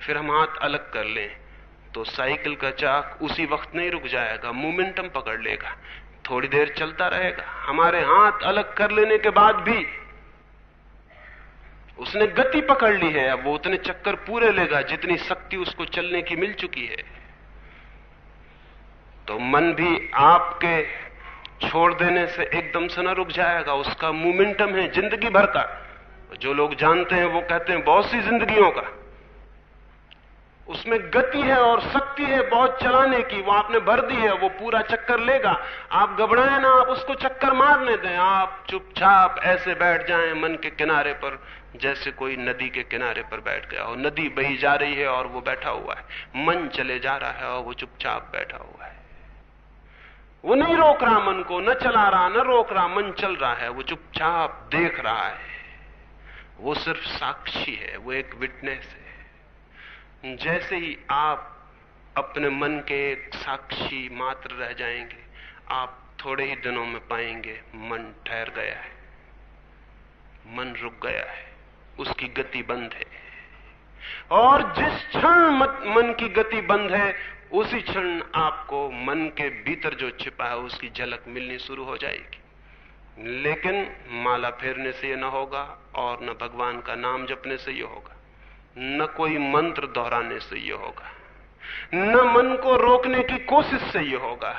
फिर हम हाथ अलग कर लें तो साइकिल का चाक उसी वक्त नहीं रुक जाएगा, मोमेंटम पकड़ लेगा। थोड़ी देर चलता रहेगा। हमारे हाथ अलग कर लेने के बाद भी उसने गति पकड़ ली है। अब वो उतने चक्कर पूरे लेगा जितनी शक्ति उसको चलने की मिल चुकी है। तो मन भी आपके छोड़ देने से एकदम से न रुक जाएगा। उसका मोमेंटम है ज़िंदगी भर का। जो लोग जानते हैं, वो कहते हैं, बहुत सी जिंदगियों का। उसमें गति है और शक्ति है बहुत चलाने की। वो आपने भर दी है, वो पूरा चक्कर लेगा। आप घबराए ना, आप उसको चक्कर मारने दें। आप चुपचाप ऐसे बैठ जाएँ मन के किनारे पर, जैसे कोई नदी के किनारे पर बैठ गया और नदी बही जा रही है और वो बैठा हुआ है। मन चले जा रहा है और वो चुपचाप बैठा हुआ है। वो नहीं रोक रहा मन को, न चला रहा, न रोक रहा, मन चल रहा है, वो चुपचाप देख रहा है। वो सिर्फ़ साक्षी है, वो एक विटनेस है। जैसे ही आप अपने मन के एक साक्षी मात्र रह जाएँगे, आप थोड़े ही दिनों में पाएँगे, मन ठहर गया है। मन रुक गया है, उसकी गति बंद है। और जिस क्षण मन की गति बंद है उसी क्षण आपको मन के भीतर जो छिपा है, उसकी झलक मिलनी शुरू हो जाएगी। लेकिन माला फेरने से यह न होगा और न भगवान का नाम जपने से यह होगा, न कोई मंत्र दोहराने से यह होगा, न मन को रोकने की कोशिश से यह होगा।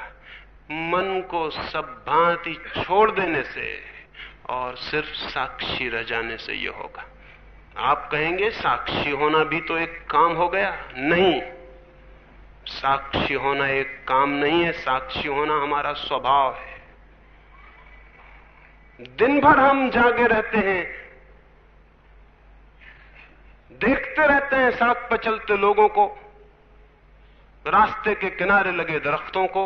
मन को सब भांति छोड़ देने से और सिर्फ़ साक्षी रह जाने से यह होगा। आप कहेंगे, साक्षी होना भी तो एक काम हो गया। नहीं साक्षी होना एक काम नहीं है, साक्षी होना हमारा स्वभाव है। दिन भर हम जागे रहते हैं, देखते रहते हैं सड़क पर चलते लोगों को, रास्ते के किनारे लगे दरख्तों को,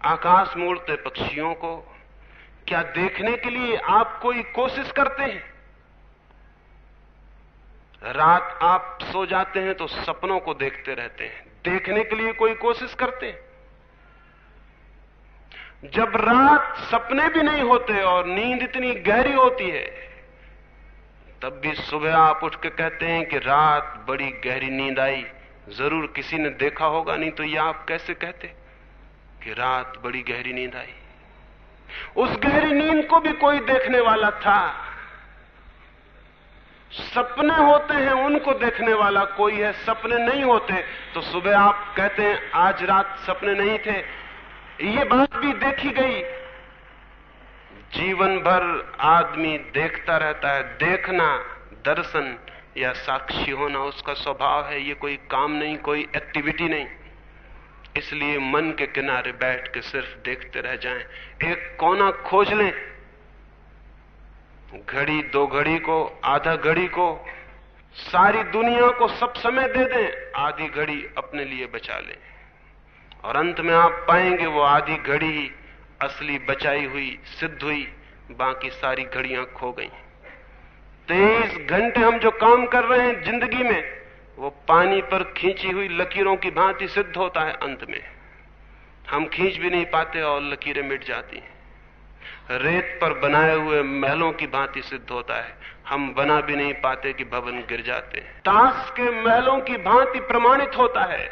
आकाश में उड़ते पक्षियों को। क्या देखने के लिए आप कोई कोशिश करते हैं? रात आप सो जाते हैं तो सपनों को देखते रहते हैं। देखने के लिए कोई कोशिश करते। जब रात सपने भी नहीं होते और नींद इतनी गहरी होती है, तब भी सुबह आप उठ के कहते हैं कि रात बड़ी गहरी नींद आई। ज़रूर किसी ने देखा होगा, नहीं तो यह आप कैसे कहते कि रात बड़ी गहरी नींद आई? उस गहरी नींद को भी कोई देखने वाला था। सपने होते हैं, उनको देखने वाला कोई है, सपने नहीं होते। तो सुबह आप कहते हैं, आज रात सपने नहीं थे। ये बात भी देखी गई। जीवन भर आदमी देखता रहता है, देखना, दर्शन या साक्षी होना, उसका स्वभाव है, ये कोई काम नहीं, कोई एक्टिविटी नहीं। इसलिए मन के किनारे बैठ के सिर्फ़ देखते रह जाएँ। एक कोना खोज लें घड़ी, दो घड़ी को, आधा घड़ी को, सारी दुनिया को सब समय दे दें, आधी घड़ी अपने लिए बचा लें। और अंत में आप पाएँगे वो आधी घड़ी असली बचाई हुई, सिद्ध हुई, बाकी सारी घड़ियाँ खो गई। तेईस घंटे हम जो काम कर रहे हैं ज़िंदगी में, वो पानी पर खींची हुई लकीरों की भांति सिद्ध होता है अंत में। हम खींच भी नहीं पाते और लकीरें मिट जाती हैं। रेत पर बनाए हुए महलों की भांति सिद्ध होता है। हम बना भी नहीं पाते कि भवन गिर जाते हैं। ताश के महलों की भांति प्रमाणित होता है।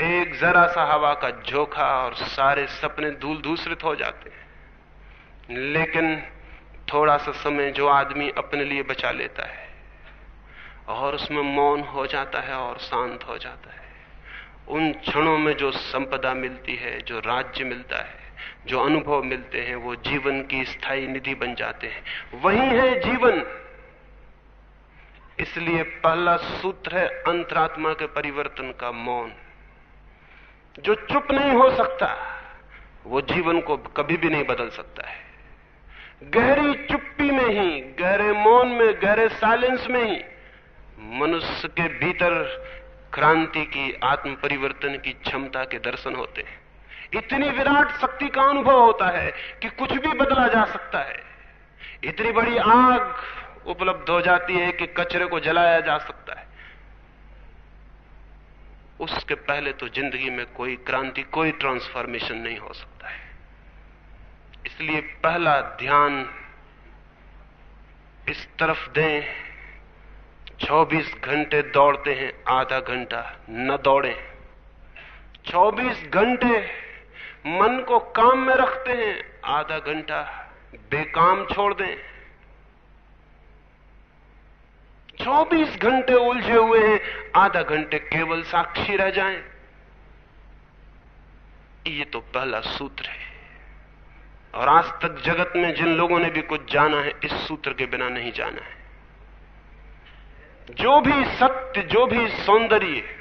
एक जरा सा हवा का झोंका और सारे सपने धूल दूसरित हो जाते हैं। लेकिन थोड़ा सा समय जो आदमी अपने लिए बचा लेता है, और उसमें मौन हो जाता है और शांत हो जाता है। उन क्षणों में जो संपदा मिलती है, जो राज्य मिलता है जो अनुभव मिलते हैं, वो जीवन की स्थायी निधि बन जाते हैं। वही है जीवन। इसलिए पहला सूत्र है, अंतरात्मा के परिवर्तन का मौन। जो चुप नहीं हो सकता, वो जीवन को कभी भी नहीं बदल सकता है। गहरी चुप्पी में ही, गहरे मौन में, गहरे साइलेंस में ही, मनुष्य के भीतर क्रांति की, आत्म परिवर्तन की क्षमता के दर्शन होते हैं। इतनी विराट शक्ति का अनुभव होता है कि कुछ भी बदला जा सकता है। इतनी बड़ी आग उपलब्ध हो जाती है कि कचरे को जलाया जा सकता है। उसके पहले तो ज़िंदगी में कोई क्रांति, कोई ट्रांसफॉर्मेशन नहीं हो सकता है। इसलिए पहला ध्यान इस तरफ़ दें। 24 घंटे दौड़ते हैं, आधा घंटा न दौड़ें। 24 घंटे मन को काम में रखते हैं, आधा घंटा बेकाम छोड़ दें। 24 घंटे उलझे हुए हैं, आधा घंटे केवल साक्षी रह जाएँ। ये तो पहला सूत्र है। और आज तक जगत में जिन लोगों ने भी कुछ जाना है, इस सूत्र के बिना नहीं जाना है। जो भी सत्य, जो भी सौंदर्य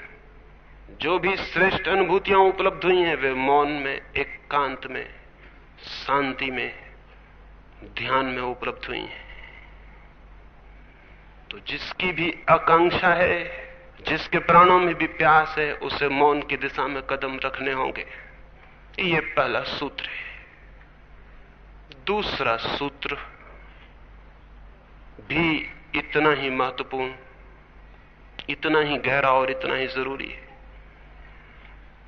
जो भी श्रेष्ठ अनुभूतियाँ उपलब्ध हुई हैं, वे मौन में, एकांत एक में, शांति में, ध्यान में उपलब्ध हुई हैं। तो जिसकी भी आकांक्षा है, जिसके प्राणों में भी प्यास है, उसे मौन की दिशा में कदम रखने होंगे। ये पहला सूत्र है। दूसरा सूत्र भी इतना ही महत्वपूर्ण, इतना ही गहरा और इतना ही ज़रूरी है।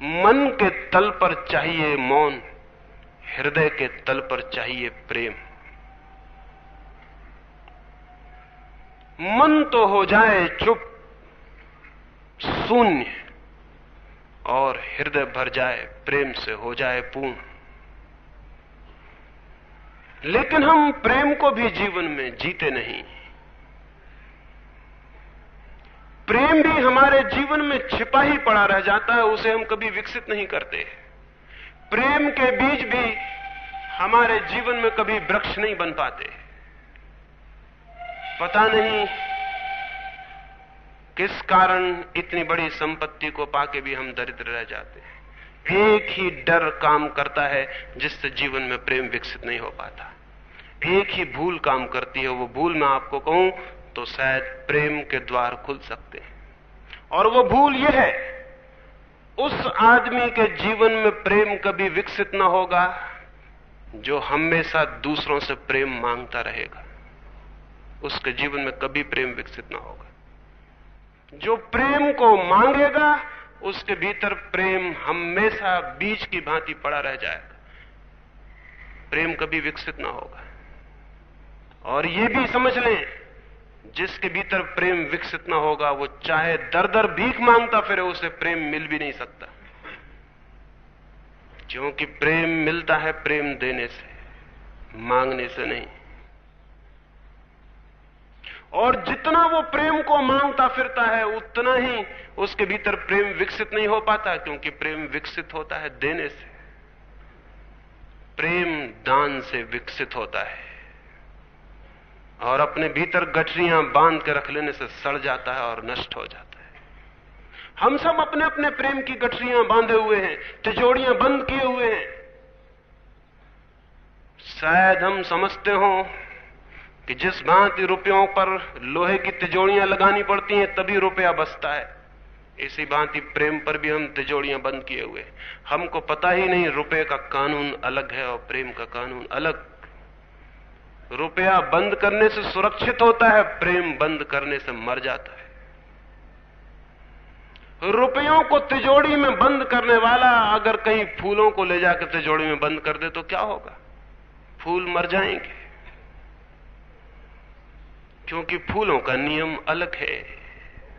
मन के तल पर चाहिए मौन, हृदय के तल पर चाहिए प्रेम। मन तो हो जाए चुप, शून्य, और हृदय भर जाए प्रेम से हो जाए पूर्ण। लेकिन हम प्रेम को भी जीवन में जीते नहीं। प्रेम भी हमारे जीवन में छिपा ही पड़ा रह जाता है, उसे हम कभी विकसित नहीं करते। प्रेम के बीज भी हमारे जीवन में कभी वृक्ष नहीं बन पाते। पता नहीं किस कारण इतनी बड़ी संपत्ति को पाके भी हम दरिद्र रह जाते हैं। एक ही डर काम करता है जिससे जीवन में प्रेम विकसित नहीं हो पाता। एक ही भूल काम करती है, वो भूल मैं आपको कहूँ तो शायद प्रेम के द्वार खुल सकते हैं। और वो भूल यह है, उस आदमी के जीवन में प्रेम कभी विकसित ना होगा जो हमेशा दूसरों से प्रेम माँगता रहेगा। उसके जीवन में कभी प्रेम विकसित ना होगा। जो प्रेम को मांगेगा, उसके भीतर प्रेम हमेशा बीज की भांति पड़ा रह जाएगा। प्रेम कभी विकसित ना होगा। और ये भी समझ लें जिसके भीतर प्रेम विकसित ना होगा, वो चाहे दर दर भीख माँगता फिर, उसे प्रेम मिल भी नहीं सकता। क्योंकि प्रेम मिलता है प्रेम देने से, मांगने से नहीं। और जितना वो प्रेम को माँगता फिरता है, उतना ही उसके भीतर प्रेम विकसित नहीं हो पाता, क्योंकि प्रेम विकसित होता है देने से। प्रेम दान से विकसित होता है। और अपने भीतर गठरियाँ बाँध के रख लेने से सड़ जाता है और नष्ट हो जाता है। हम सब अपने अपने प्रेम की गठरियाँ बांधे हुए हैं, तिजोड़ियाँ बंद किए हुए हैं। शायद हम समझते हो कि जिस भांति रुपयों पर लोहे की तिजोड़ियाँ लगानी पड़ती हैं, तभी रुपया बचता है। इसी भांति प्रेम पर भी हम तिजोड़ियाँ बंद किए हुए हमको पता ही नहीं रुपए का कानून अलग है और प्रेम का कानून अलग। रुपया बंद करने से सुरक्षित होता है, प्रेम बंद करने से मर जाता है। रुपयों को तिजोड़ी में बंद करने वाला अगर कहीं फूलों को ले जाकर तिजोड़ी में बंद कर दे तो क्या होगा? फूल मर जाएँगे। क्योंकि फूलों का नियम अलग है,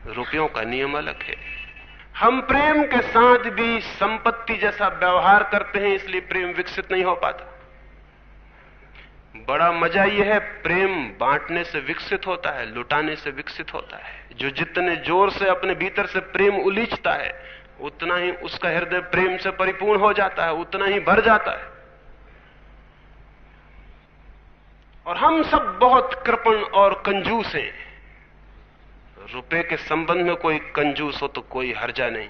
रुपयों का नियम अलग है। हम प्रेम के साथ भी संपत्ति जैसा व्यवहार करते हैं, इसलिए प्रेम विकसित नहीं हो पाता। बड़ा मज़ा यह है, प्रेम बांटने से विकसित होता है, लुटाने से विकसित होता है। जो जितने ज़ोर से अपने भीतर से प्रेम उलीचता है, उतना ही उसका हृदय प्रेम से परिपूर्ण हो जाता है, उतना ही भर जाता है। और हम सब बहुत कृपण और कंजूस हैं। रुपए के संबंध में कोई कंजूस हो तो कोई हर्जा नहीं।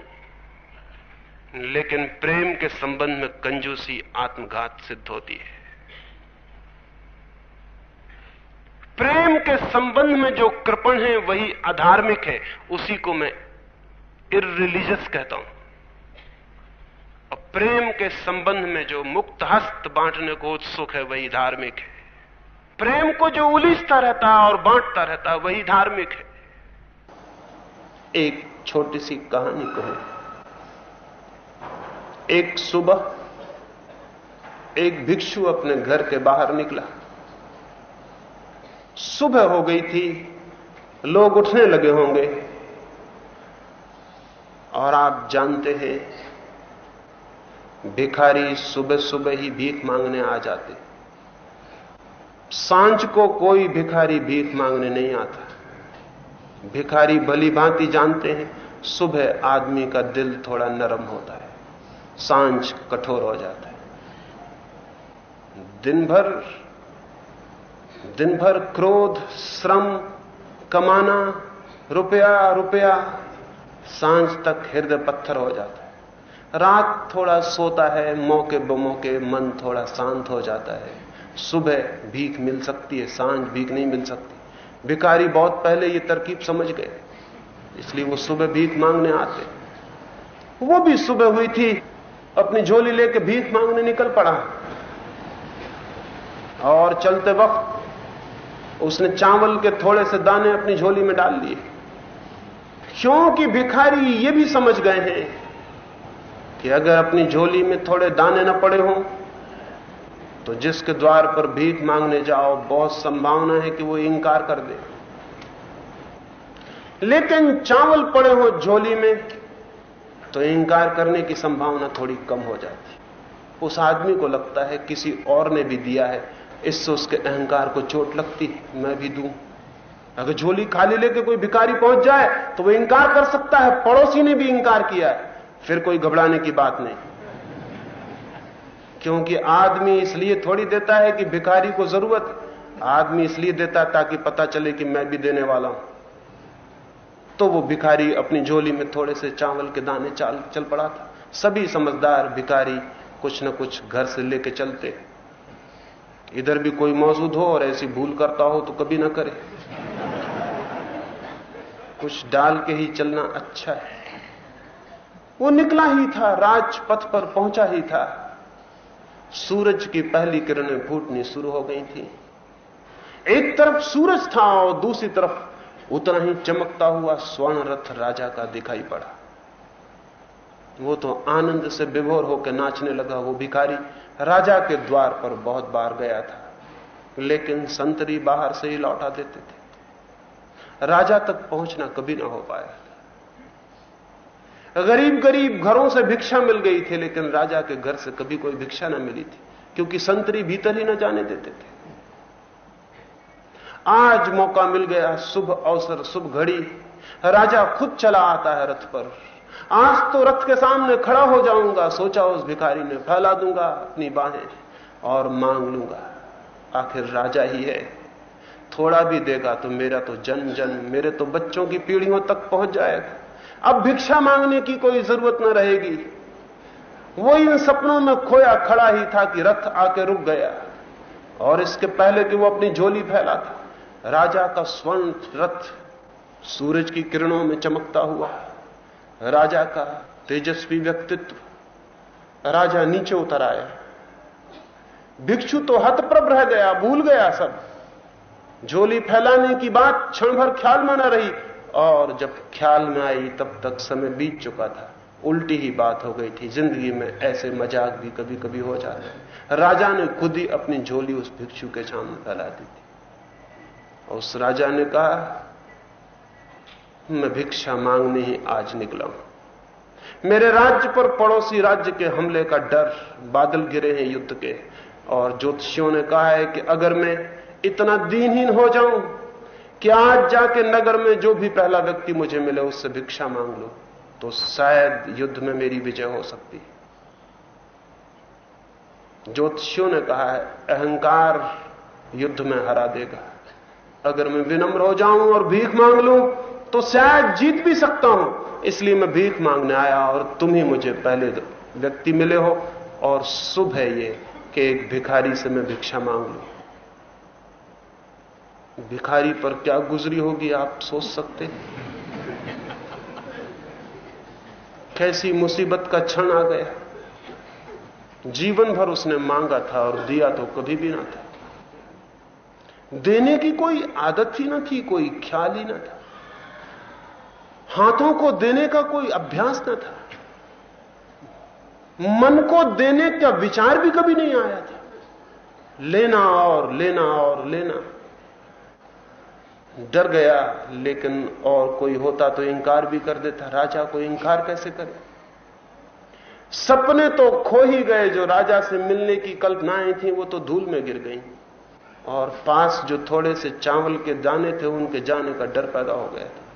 लेकिन प्रेम के संबंध में कंजूसी आत्मघात सिद्ध होती है। प्रेम के संबंध में जो कृपण है, वही अधार्मिक है। उसी को मैं इरिलीजियस कहता हूँ। और प्रेम के संबंध में जो मुक्त हस्त बांटने को उत्सुक है, वही धार्मिक है। प्रेम को जो उलिझता रहता है और बांटता रहता है वही धार्मिक है। एक छोटी सी कहानी कहूँ। एक सुबह एक भिक्षु अपने घर के बाहर निकला। सुबह हो गई थी, लोग उठने लगे होंगे। और आप जानते हैं, भिखारी सुबह सुबह ही भीख मांगने आ जाते। साँझ को कोई भिखारी भीख मांगने नहीं आता। भिखारी भली भांति जानते हैं, सुबह आदमी का दिल थोड़ा नरम होता है, साँझ कठोर हो जाता है। दिन भर दिन भर क्रोध, श्रम, कमाना, रुपया रुपया, साँझ तक हृदय पत्थर हो जाता है। रात थोड़ा सोता है, मौके बमौके मन थोड़ा शांत हो जाता है। सुबह भीख मिल सकती है, साँझ भीख नहीं मिल सकती। भिकारी बहुत पहले ये तरकीब समझ गए, इसलिए वो सुबह भीख मांगने आते। वो भी सुबह हुई थी, अपनी झोली लेके भीख मांगने निकल पड़ा। और चलते वक्त उसने चावल के थोड़े से दाने अपनी झोली में डाल लिए। क्योंकि भिखारी ये भी समझ गए हैं कि अगर अपनी झोली में थोड़े दाने न पड़े हों तो जिसके द्वार पर भीख मांगने जाओ, बहुत संभावना है कि वो इंकार कर दे। लेकिन चावल पड़े हो झोली में तो इंकार करने की संभावना थोड़ी कम हो जाती। उस आदमी को लगता है किसी और ने भी दिया है। इससे उसके अहंकार को चोट लगती है, मैं भी दूँ। अगर झोली खाली लेके कोई भिखारी पहुँच जाए तो वो इंकार कर सकता है। पड़ोसी ने भी इंकार किया है। फिर कोई घबराने की बात नहीं। क्योंकि आदमी इसलिए थोड़ी देता है कि भिखारी को ज़रूरत आदमी इसलिए देता है ताकि पता चले कि मैं भी देने वाला हूँ। तो वो भिखारी अपनी झोली में थोड़े से चावल के दाने चाल पड़ा था। सभी समझदार भिखारी कुछ न कुछ घर से लेके चलते इधर भी कोई मौजूद हो और ऐसी भूल करता हो तो कभी ना करे। कुछ डाल के ही चलना अच्छा है। वो निकला ही था, राजपथ पर पहुँचा ही था। सूरज की पहली किरणें फूटनी शुरू हो गई थी। एक तरफ़ सूरज था और दूसरी तरफ़ उतना ही चमकता हुआ स्वर्ण रथ राजा का दिखाई पड़ा। वो तो आनंद से विभोर होकर नाचने लगा, वो भिखारी। राजा के द्वार पर बहुत बार गया था, लेकिन संतरी बाहर से ही लौटा देते थे। राजा तक पहुँचना कभी ना हो पाया गरीब गरीब घरों से भिक्षा मिल गई थी, लेकिन राजा के घर से कभी कोई भिक्षा ना मिली थी, क्योंकि संतरी भीतर ही ना जाने देते थे। आज मौका मिल गया, शुभ अवसर, शुभ घड़ी। राजा खुद चला आता है रथ पर। आज तो रथ के सामने खड़ा हो जाऊँगा, सोचा उस भिखारी ने फैला दूँगा अपनी बाहें और मांग लूँगा। आखिर राजा ही है। थोड़ा भी देगा तो मेरा तो जन्म जन्म मेरे तो बच्चों की पीढ़ियों तक पहुँच जाएगा। अब भिक्षा मांगने की कोई ज़रूरत न रहेगी। वो इन सपनों में खोया खड़ा ही था कि रथ आके रुक गया और इसके पहले कि वो अपनी झोली फैला था। राजा का स्वर्ण रथ सूरज की किरणों में चमकता हुआ राजा का तेजस्वी व्यक्तित्व। राजा नीचे उतर आया। भिक्षु तो हतप्रभ रह गया, भूल गया सब। झोली फैलाने की बात क्षण भर ख्याल में न रही, और जब ख्याल में आई, तब तक समय बीत चुका था। उल्टी ही बात हो गई थी, ज़िंदगी में ऐसे मज़ाक भी कभी कभी हो जाते हैं। राजा ने खुद ही अपनी झोली उस भिक्षु के सामने फैला दी थी। और उस राजा ने कहा मैं भिक्षा मांगने ही आज निकला हूँ। मेरे राज्य पर पड़ोसी राज्य के हमले का डर, बादल गिरे हैं युद्ध के, और ज्योतिषियों ने कहा है कि अगर मैं इतना दीनहीन हो जाऊँ, कि आज जाके नगर में जो भी पहला व्यक्ति मुझे मिले उससे भिक्षा मांग लो तो शायद युद्ध में मेरी विजय हो सकती। ज्योतिषियों ने कहा है, अहंकार युद्ध में हरा देगा। अगर मैं विनम्र हो जाऊँ और भीख मांग लूँ तो शायद जीत भी सकता हूँ। इसलिए मैं भीख मांगने आया और तुम ही मुझे पहले व्यक्ति मिले हो और शुभ है ये कि एक भिखारी से मैं भिक्षा मांग लू। भिखारी पर क्या गुजरी होगी आप सोच सकते कैसी मुसीबत का क्षण आ गया। जीवन भर उसने मांगा था और दिया तो कभी भी ना था। देने की कोई आदत ही ना थी, कोई ख्याल ही ना था। हाथों को देने का कोई अभ्यास ना था। मन को देने का विचार भी कभी नहीं आया था। लेना और लेना और लेना। डर गया, लेकिन और कोई होता तो इंकार भी कर देता। राजा को इंकार कैसे करे? सपने तो खो ही गए, जो राजा से मिलने की कल्पनाएँ थी, वो तो धूल में गिर गई। और पास जो थोड़े से चावल के दाने थे, उनके जाने का डर पैदा हो गया था।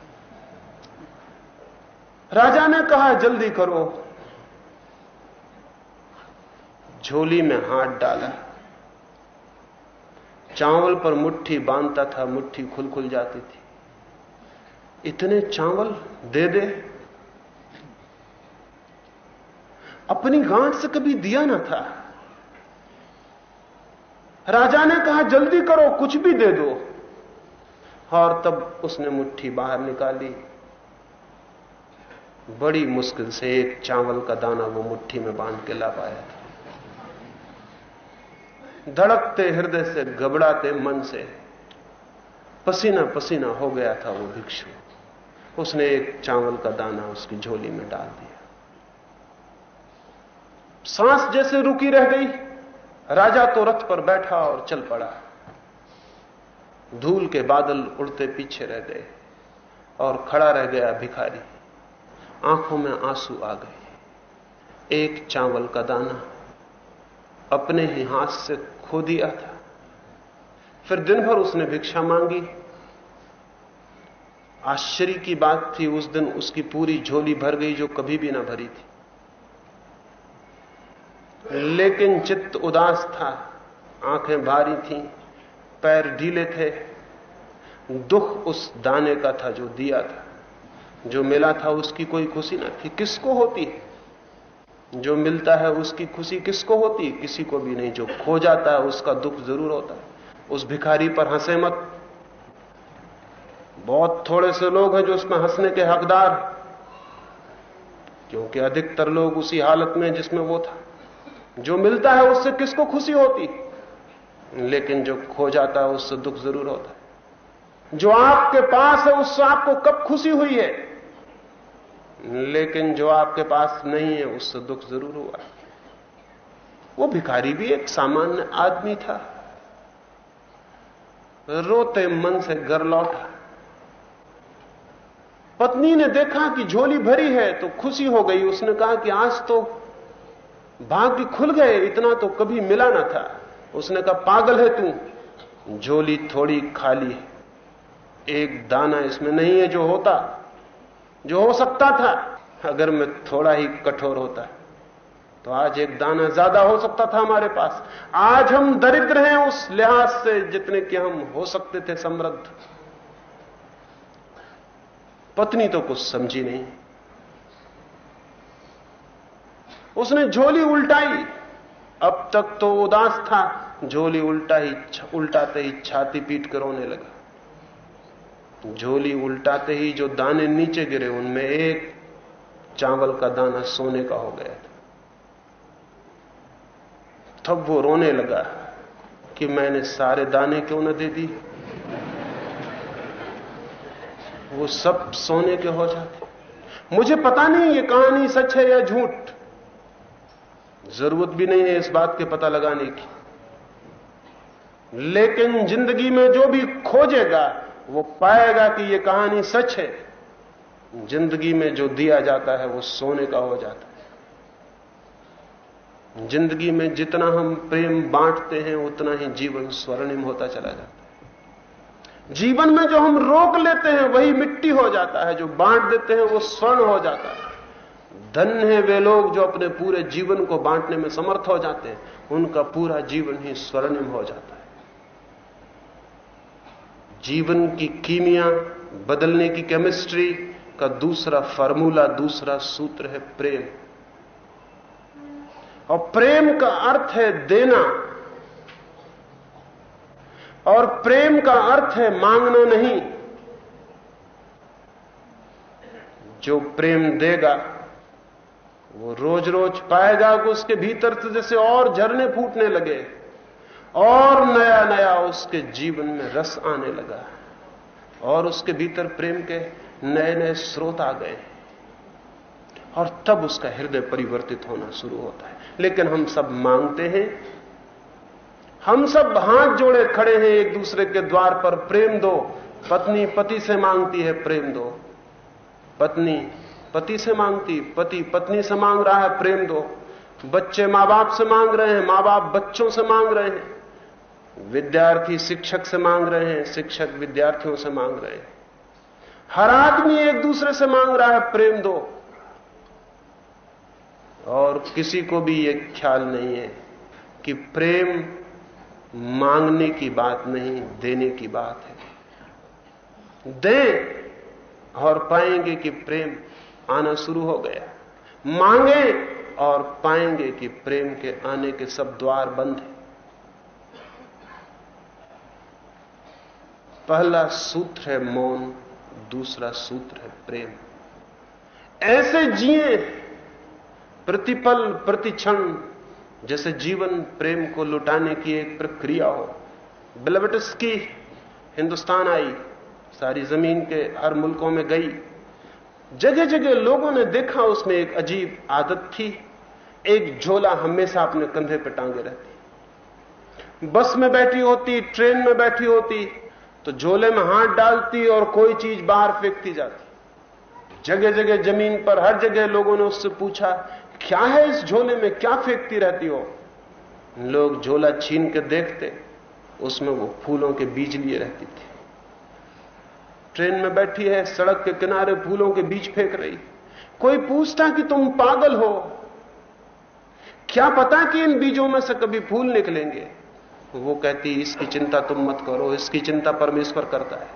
राजा ने कहा, जल्दी करो। झोली में हाथ डाला। चावल पर मुट्ठी बांधता था, मुट्ठी खुल खुल जाती थी। इतने चावल दे दे। अपनी गांठ से कभी दिया ना था। राजा ने कहा, जल्दी करो, कुछ भी दे दो। और तब उसने मुट्ठी बाहर निकाली। बड़ी मुश्किल से एक चावल का दाना वो मुट्ठी में बाँध के ला पाया था। धड़कते हृदय से, घबराते मन से पसीना पसीना हो गया था वो भिक्षु उसने एक चावल का दाना उसकी झोली में डाल दिया। सांस जैसे रुकी रह गई। राजा तो रथ पर बैठा और चल पड़ा। धूल के बादल उड़ते पीछे रह गए और खड़ा रह गया भिखारी। आँखों में आँसू आ गए। एक चावल का दाना अपने ही हाथ से खो दिया था। फिर दिन भर उसने भिक्षा मांगी। आश्चर्य की बात थी, उस दिन उसकी पूरी झोली भर गई जो कभी भी ना भरी थी। लेकिन चित्त उदास था, आँखें भारी थीं, पैर ढीले थे, दुख उस दाने का था जो दिया था। जो मिला था उसकी कोई खुशी ना थी, किसको होती है? जो मिलता है उसकी खुशी किसको होती है? किसी को भी नहीं। जो खो जाता है उसका दुख ज़रूर होता है। उस भिखारी पर हंसे मत। बहुत थोड़े से लोग हैं जो उसमें हंसने के हकदार क्योंकि अधिकतर लोग उसी हालत में जिसमें वो था। जो मिलता है उससे किसको खुशी होती लेकिन जो खो जाता है उससे दुख ज़रूर होता है। जो आपके पास है उससे आपको कब खुशी हुई है? लेकिन जो आपके पास नहीं है, उससे दुख ज़रूर हुआ। वो भिखारी भी एक सामान्य आदमी था। रोते मन से घर लौटा। पत्नी ने देखा कि झोली भरी है तो खुशी हो गई। उसने कहा कि आज तो भाग्य खुल गए, इतना तो कभी मिला ना था। उसने कहा, पागल है तू, झोली थोड़ी खाली है। एक दाना इसमें नहीं है जो होता। जो हो सकता था, अगर मैं थोड़ा ही कठोर होता तो आज एक दाना ज़्यादा हो सकता था हमारे पास। आज हम दरिद्र हैं उस लिहाज से जितने कि हम हो सकते थे समृद्ध। पत्नी तो कुछ समझी नहीं। उसने झोली उल्टाई। अब तक तो उदास था, झोली उल्टा ही, उल्टाते ही छाती पीट कर रोने लगा। झोली उल्टाते ही जो दाने नीचे गिरे, उनमें एक चावल का दाना सोने का हो गया तब वो रोने लगा कि मैंने सारे दाने क्यों न दे दी वो सब सोने के हो जाते। मुझे पता नहीं ये कहानी सच है या झूठ। ज़रूरत भी नहीं है इस बात के पता लगाने की। लेकिन ज़िंदगी में जो भी खोजेगा वो पाएगा कि ये कहानी सच है। ज़िंदगी में जो दिया जाता है, वो सोने का हो जाता है। ज़िंदगी में जितना हम प्रेम बांटते हैं, उतना ही जीवन स्वर्णिम होता चला जाता है। जीवन में जो हम रोक लेते हैं, वही मिट्टी हो जाता है। जो बांट देते हैं, वो स्वर्ण हो जाता है। धन है वे लोग जो अपने पूरे जीवन को बांटने में समर्थ हो जाते हैं। उनका पूरा जीवन ही स्वर्णिम हो जाता है। जीवन की कीमिया बदलने की केमिस्ट्री का दूसरा फार्मूला दूसरा सूत्र है प्रेम। और प्रेम का अर्थ है देना। और प्रेम का अर्थ है मांगना नहीं। जो प्रेम देगा, वो रोज रोज पाएगा कि उसके भीतर से जैसे और झरने फूटने लगे। और नया नया उसके जीवन में रस आने लगा। और उसके भीतर प्रेम के नए नए स्रोत आ गए। और तब उसका हृदय परिवर्तित होना शुरू होता है। लेकिन हम सब मांगते हैं, हम सब हाथ जोड़े खड़े हैं एक दूसरे के द्वार पर। प्रेम दो, पत्नी पति से मांगती है प्रेम दो। पत्नी पति से मांगती, पति पत्नी से मांग रहा है प्रेम दो। बच्चे माँ बाप से मांग रहे हैं, माँ बाप बच्चों से मांग रहे हैं। विद्यार्थी शिक्षक से मांग रहे हैं, शिक्षक विद्यार्थियों से मांग रहे हैं। हर आदमी एक दूसरे से मांग रहा है, प्रेम दो। और किसी को भी यह ख्याल नहीं है कि प्रेम मांगने की बात नहीं, देने की बात है। दें और पाएँगे कि प्रेम आना शुरू हो गया। मांगे और पाएँगे कि प्रेम के आने के सब द्वार बंद हैं। पहला सूत्र है मौन, दूसरा सूत्र है प्रेम। ऐसे जिए प्रतिपल, प्रतिक्षण, जैसे जीवन प्रेम को लुटाने की एक प्रक्रिया हो। बिलबटस की हिंदुस्तान आई, सारी ज़मीन के हर मुल्कों में गई। जगह जगह लोगों ने देखा, उसमें एक अजीब आदत थी। एक झोला हमेशा अपने कंधे पर टांगे रहती। बस में बैठी होती, ट्रेन में बैठी होती तो झोले में हाथ डालती और कोई चीज़ बाहर फेंकती जाती। जगह जगह ज़मीन पर, हर जगह लोगों ने उससे पूछा, क्या है इस झोले में? क्या फेंकती रहती हो? लोग झोला छीन के देखते, उसमें वो फूलों के बीज लिए रहती थी। ट्रेन में बैठी है, सड़क के किनारे फूलों के बीज फेंक रही। कोई पूछता कि तुम पागल हो? क्या पता कि इन बीजों में से कभी फूल निकलेंगे? वो कहती, इसकी चिंता तुम मत करो, इसकी चिंता परमेश्वर करता है।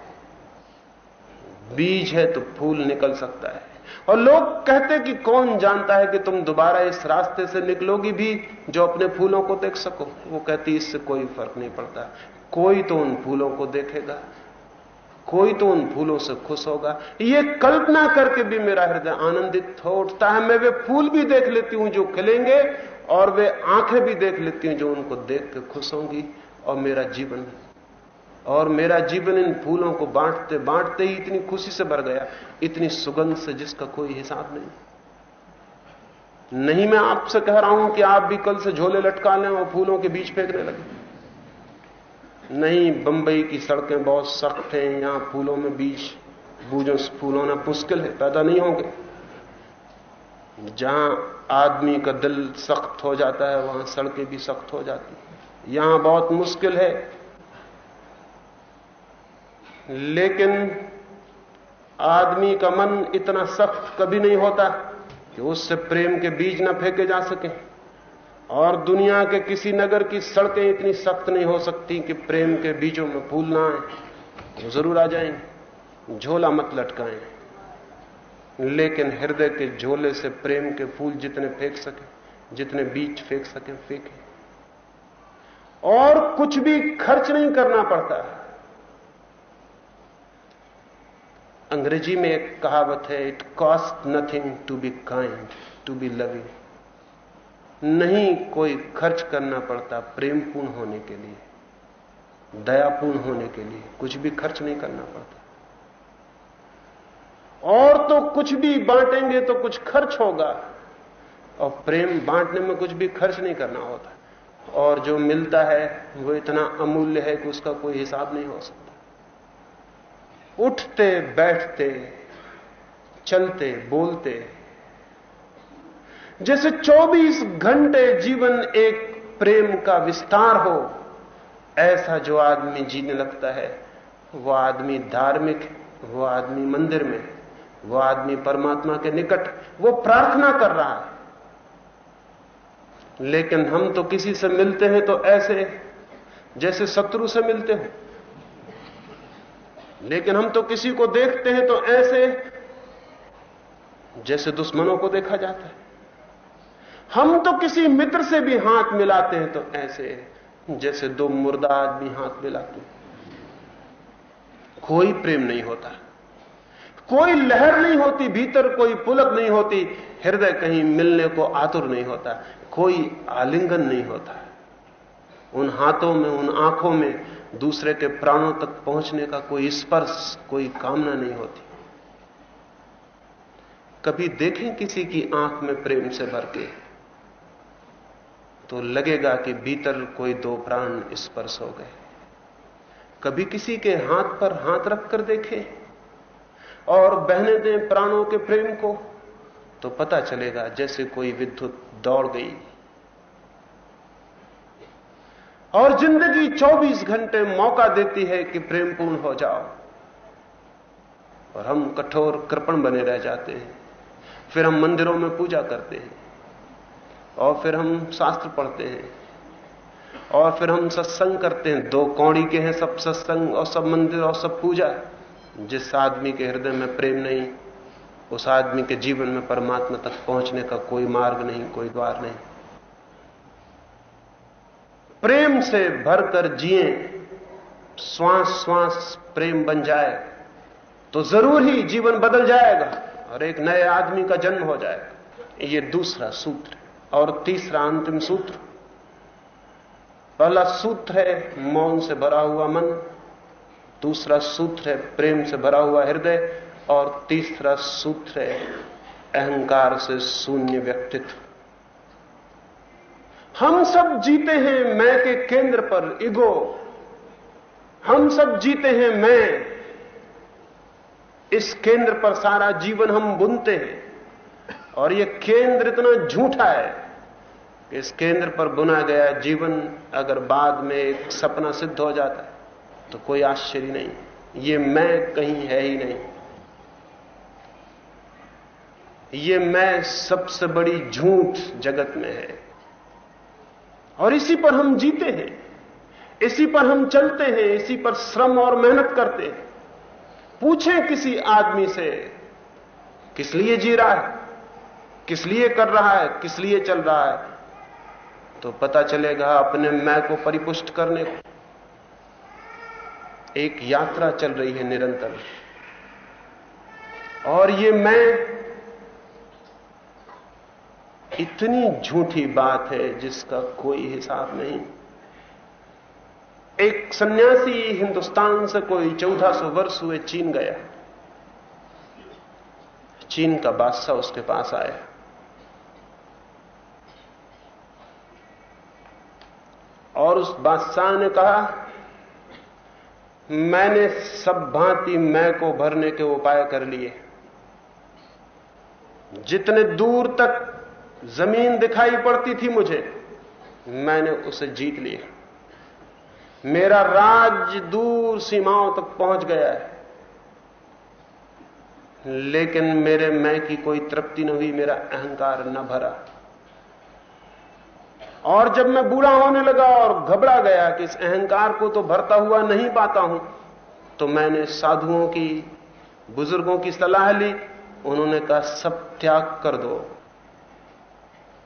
बीज है तो फूल निकल सकता है। और लोग कहते कि कौन जानता है कि तुम दोबारा इस रास्ते से निकलोगी भी जो अपने फूलों को देख सको? वो कहती, इससे कोई फ़र्क नहीं पड़ता। कोई तो उन फूलों को देखेगा। कोई तो उन फूलों से खुश होगा। ये कल्पना करके भी मेरा हृदय आनंदित हो उठता है। मैं वे फूल भी देख लेती हूँ जो खिलेंगे और वे आँखें भी देख लेती हूँ जो उनको देख के खुश होंगी। और मेरा जीवन, और मेरा जीवन इन फूलों को बांटते बांटते ही इतनी खुशी से भर गया। इतनी सुगंध से जिसका कोई हिसाब नहीं। नहीं मैं आपसे कह रहा हूँ कि आप भी कल से झोले लटका लें और फूलों के बीच फेंकने लगे। नहीं, बंबई की सड़कें बहुत सख्त हैं, यहाँ फूलों में बीज बूझों से फूल होना मुश्किल है, पैदा नहीं होंगे। जहाँ आदमी का दिल सख्त हो जाता है, वहाँ सड़कें भी सख्त हो जाती यहाँ बहुत मुश्किल है। लेकिन आदमी का मन इतना सख्त कभी नहीं होता कि उससे प्रेम के बीज ना फेंके जा सके। और दुनिया के किसी नगर की सड़कें इतनी सख्त नहीं हो सकती कि प्रेम के बीजों में फूल ना आए। वो ज़रूर आ जाएँगे। झोला मत लटकाएँ। लेकिन हृदय के झोले से प्रेम के फूल जितने फेंक सके, जितने बीज फेंक सके, फेंके। और कुछ भी खर्च नहीं करना पड़ता। अंग्रेज़ी में एक कहावत है it cost nothing to be kind to be loving नहीं कोई खर्च करना पड़ता प्रेमपूर्ण होने के लिए, दयापूर्ण होने के लिए, कुछ भी खर्च नहीं करना पड़ता। और तो कुछ भी बांटेंगे तो कुछ खर्च होगा, और प्रेम बांटने में कुछ भी खर्च नहीं करना होता। और जो मिलता है, वो इतना अमूल्य है कि उसका कोई हिसाब नहीं हो सकता। उठते, बैठते, चलते, बोलते जैसे 24 घंटे जीवन एक प्रेम का विस्तार हो, ऐसा जो आदमी जीने लगता है, वो आदमी धार्मिक, वो आदमी मंदिर में, वो आदमी परमात्मा के निकट, वो प्रार्थना कर रहा है। लेकिन हम तो किसी से मिलते हैं तो ऐसे, जैसे शत्रु से मिलते हो। लेकिन हम तो किसी को देखते हैं तो ऐसे, जैसे दुश्मनों को देखा जाता है। हम तो किसी मित्र से भी हाथ मिलाते हैं तो ऐसे जैसे दो मुर्दा आदमी हाथ मिलाते हैं। कोई प्रेम नहीं होता। कोई लहर नहीं होती, भीतर कोई पुलक नहीं होती, हृदय कहीं मिलने को आतुर नहीं होता, कोई आलिंगन नहीं होता। उन हाथों में, उन आँखों में दूसरे के प्राणों तक पहुँचने का कोई स्पर्श, कोई कामना नहीं होती। कभी देखें किसी की आँख में प्रेम से भर के। तो लगेगा कि भीतर कोई दो प्राण स्पर्श हो गए। कभी किसी के हाथ पर हाथ रखकर देखें और बहने दें प्राणों के प्रेम को तो पता चलेगा जैसे कोई विद्युत दौड़ गई। और ज़िंदगी 24 घंटे मौका देती है कि प्रेमपूर्ण हो जाओ। और हम कठोर कृपण बने रह जाते हैं। फिर हम मंदिरों में पूजा करते हैं। और फिर हम शास्त्र पढ़ते हैं। और फिर हम सत्संग करते हैं। दो कौड़ी के हैं सब सत्संग और सब मंदिर और सब पूजा। जिस आदमी के हृदय में प्रेम नहीं, उस आदमी के जीवन में परमात्मा तक पहुँचने का कोई मार्ग नहीं, कोई द्वार नहीं। प्रेम से भरकर जिए, श्वास श्वास प्रेम बन जाए तो ज़रूर ही जीवन बदल जाएगा और एक नए आदमी का जन्म हो जाएगा। ये दूसरा सूत्र और तीसरा अंतिम सूत्र। पहला सूत्र है मौन से भरा हुआ मन, दूसरा सूत्र है प्रेम से भरा हुआ हृदय, और तीसरा सूत्र है अहंकार से शून्य व्यक्तित्व। हम सब जीते हैं मैं के केंद्र पर इगो हम सब जीते हैं मैं। इस केंद्र पर सारा जीवन हम बुनते हैं। और यह केंद्र इतना झूठा है इस केंद्र पर बुना गया जीवन अगर बाद में एक सपना सिद्ध हो जाता है तो कोई आश्चर्य नहीं। ये मैं कहीं है ही नहीं। ये मैं सबसे बड़ी झूठ जगत में है। और इसी पर हम जीते हैं। इसी पर हम चलते हैं। इसी पर श्रम और मेहनत करते हैं। पूछें किसी आदमी से, किस लिए जी रहा है? किस लिए कर रहा है? किस लिए चल रहा है? तो पता चलेगा अपने मैं को परिपुष्ट करने को। एक यात्रा चल रही है निरंतर। और ये मैं इतनी झूठी बात है जिसका कोई हिसाब नहीं। एक सन्यासी हिंदुस्तान से कोई चौदह सौ वर्ष हुए चीन गया। चीन का बादशाह उसके पास आया। और उस बादशाह ने कहा, मैंने सब भांति मैं को भरने के उपाय कर लिए। जितने दूर तक ज़मीन दिखाई पड़ती थी मुझे, मैंने उसे जीत लिया। मेरा राज दूर सीमाओं तक पहुँच गया है। लेकिन मेरे मैं की कोई तृप्ति न हुई, मेरा अहंकार न भरा। और जब मैं बूढ़ा होने लगा और घबरा गया कि इस अहंकार को तो भरता हुआ नहीं पाता हूँ तो मैंने साधुओं की, बुज़ुर्गों की सलाह ली। उन्होंने कहा, सब त्याग कर दो।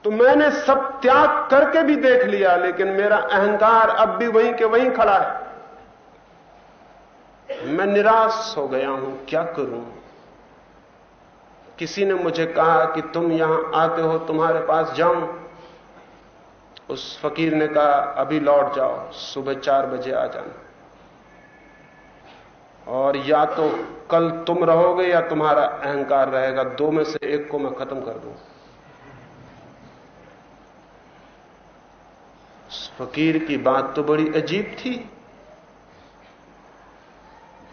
तो मैंने सब त्याग करके भी देख लिया, लेकिन मेरा अहंकार अब भी वहीं के वहीं खड़ा है। मैं निराश हो गया हूँ, क्या करूँ? किसी ने मुझे कहा कि, तुम यहाँ आते हो, तुम्हारे पास जाऊँ। उस फकीर ने कहा, अभी लौट जाओ, सुबह चार बजे आ जाना। और या तो कल तुम रहोगे या तुम्हारा अहंकार रहेगा, दो में से एक को मैं खत्म कर दूँगा फकीर की बात तो बड़ी अजीब थी,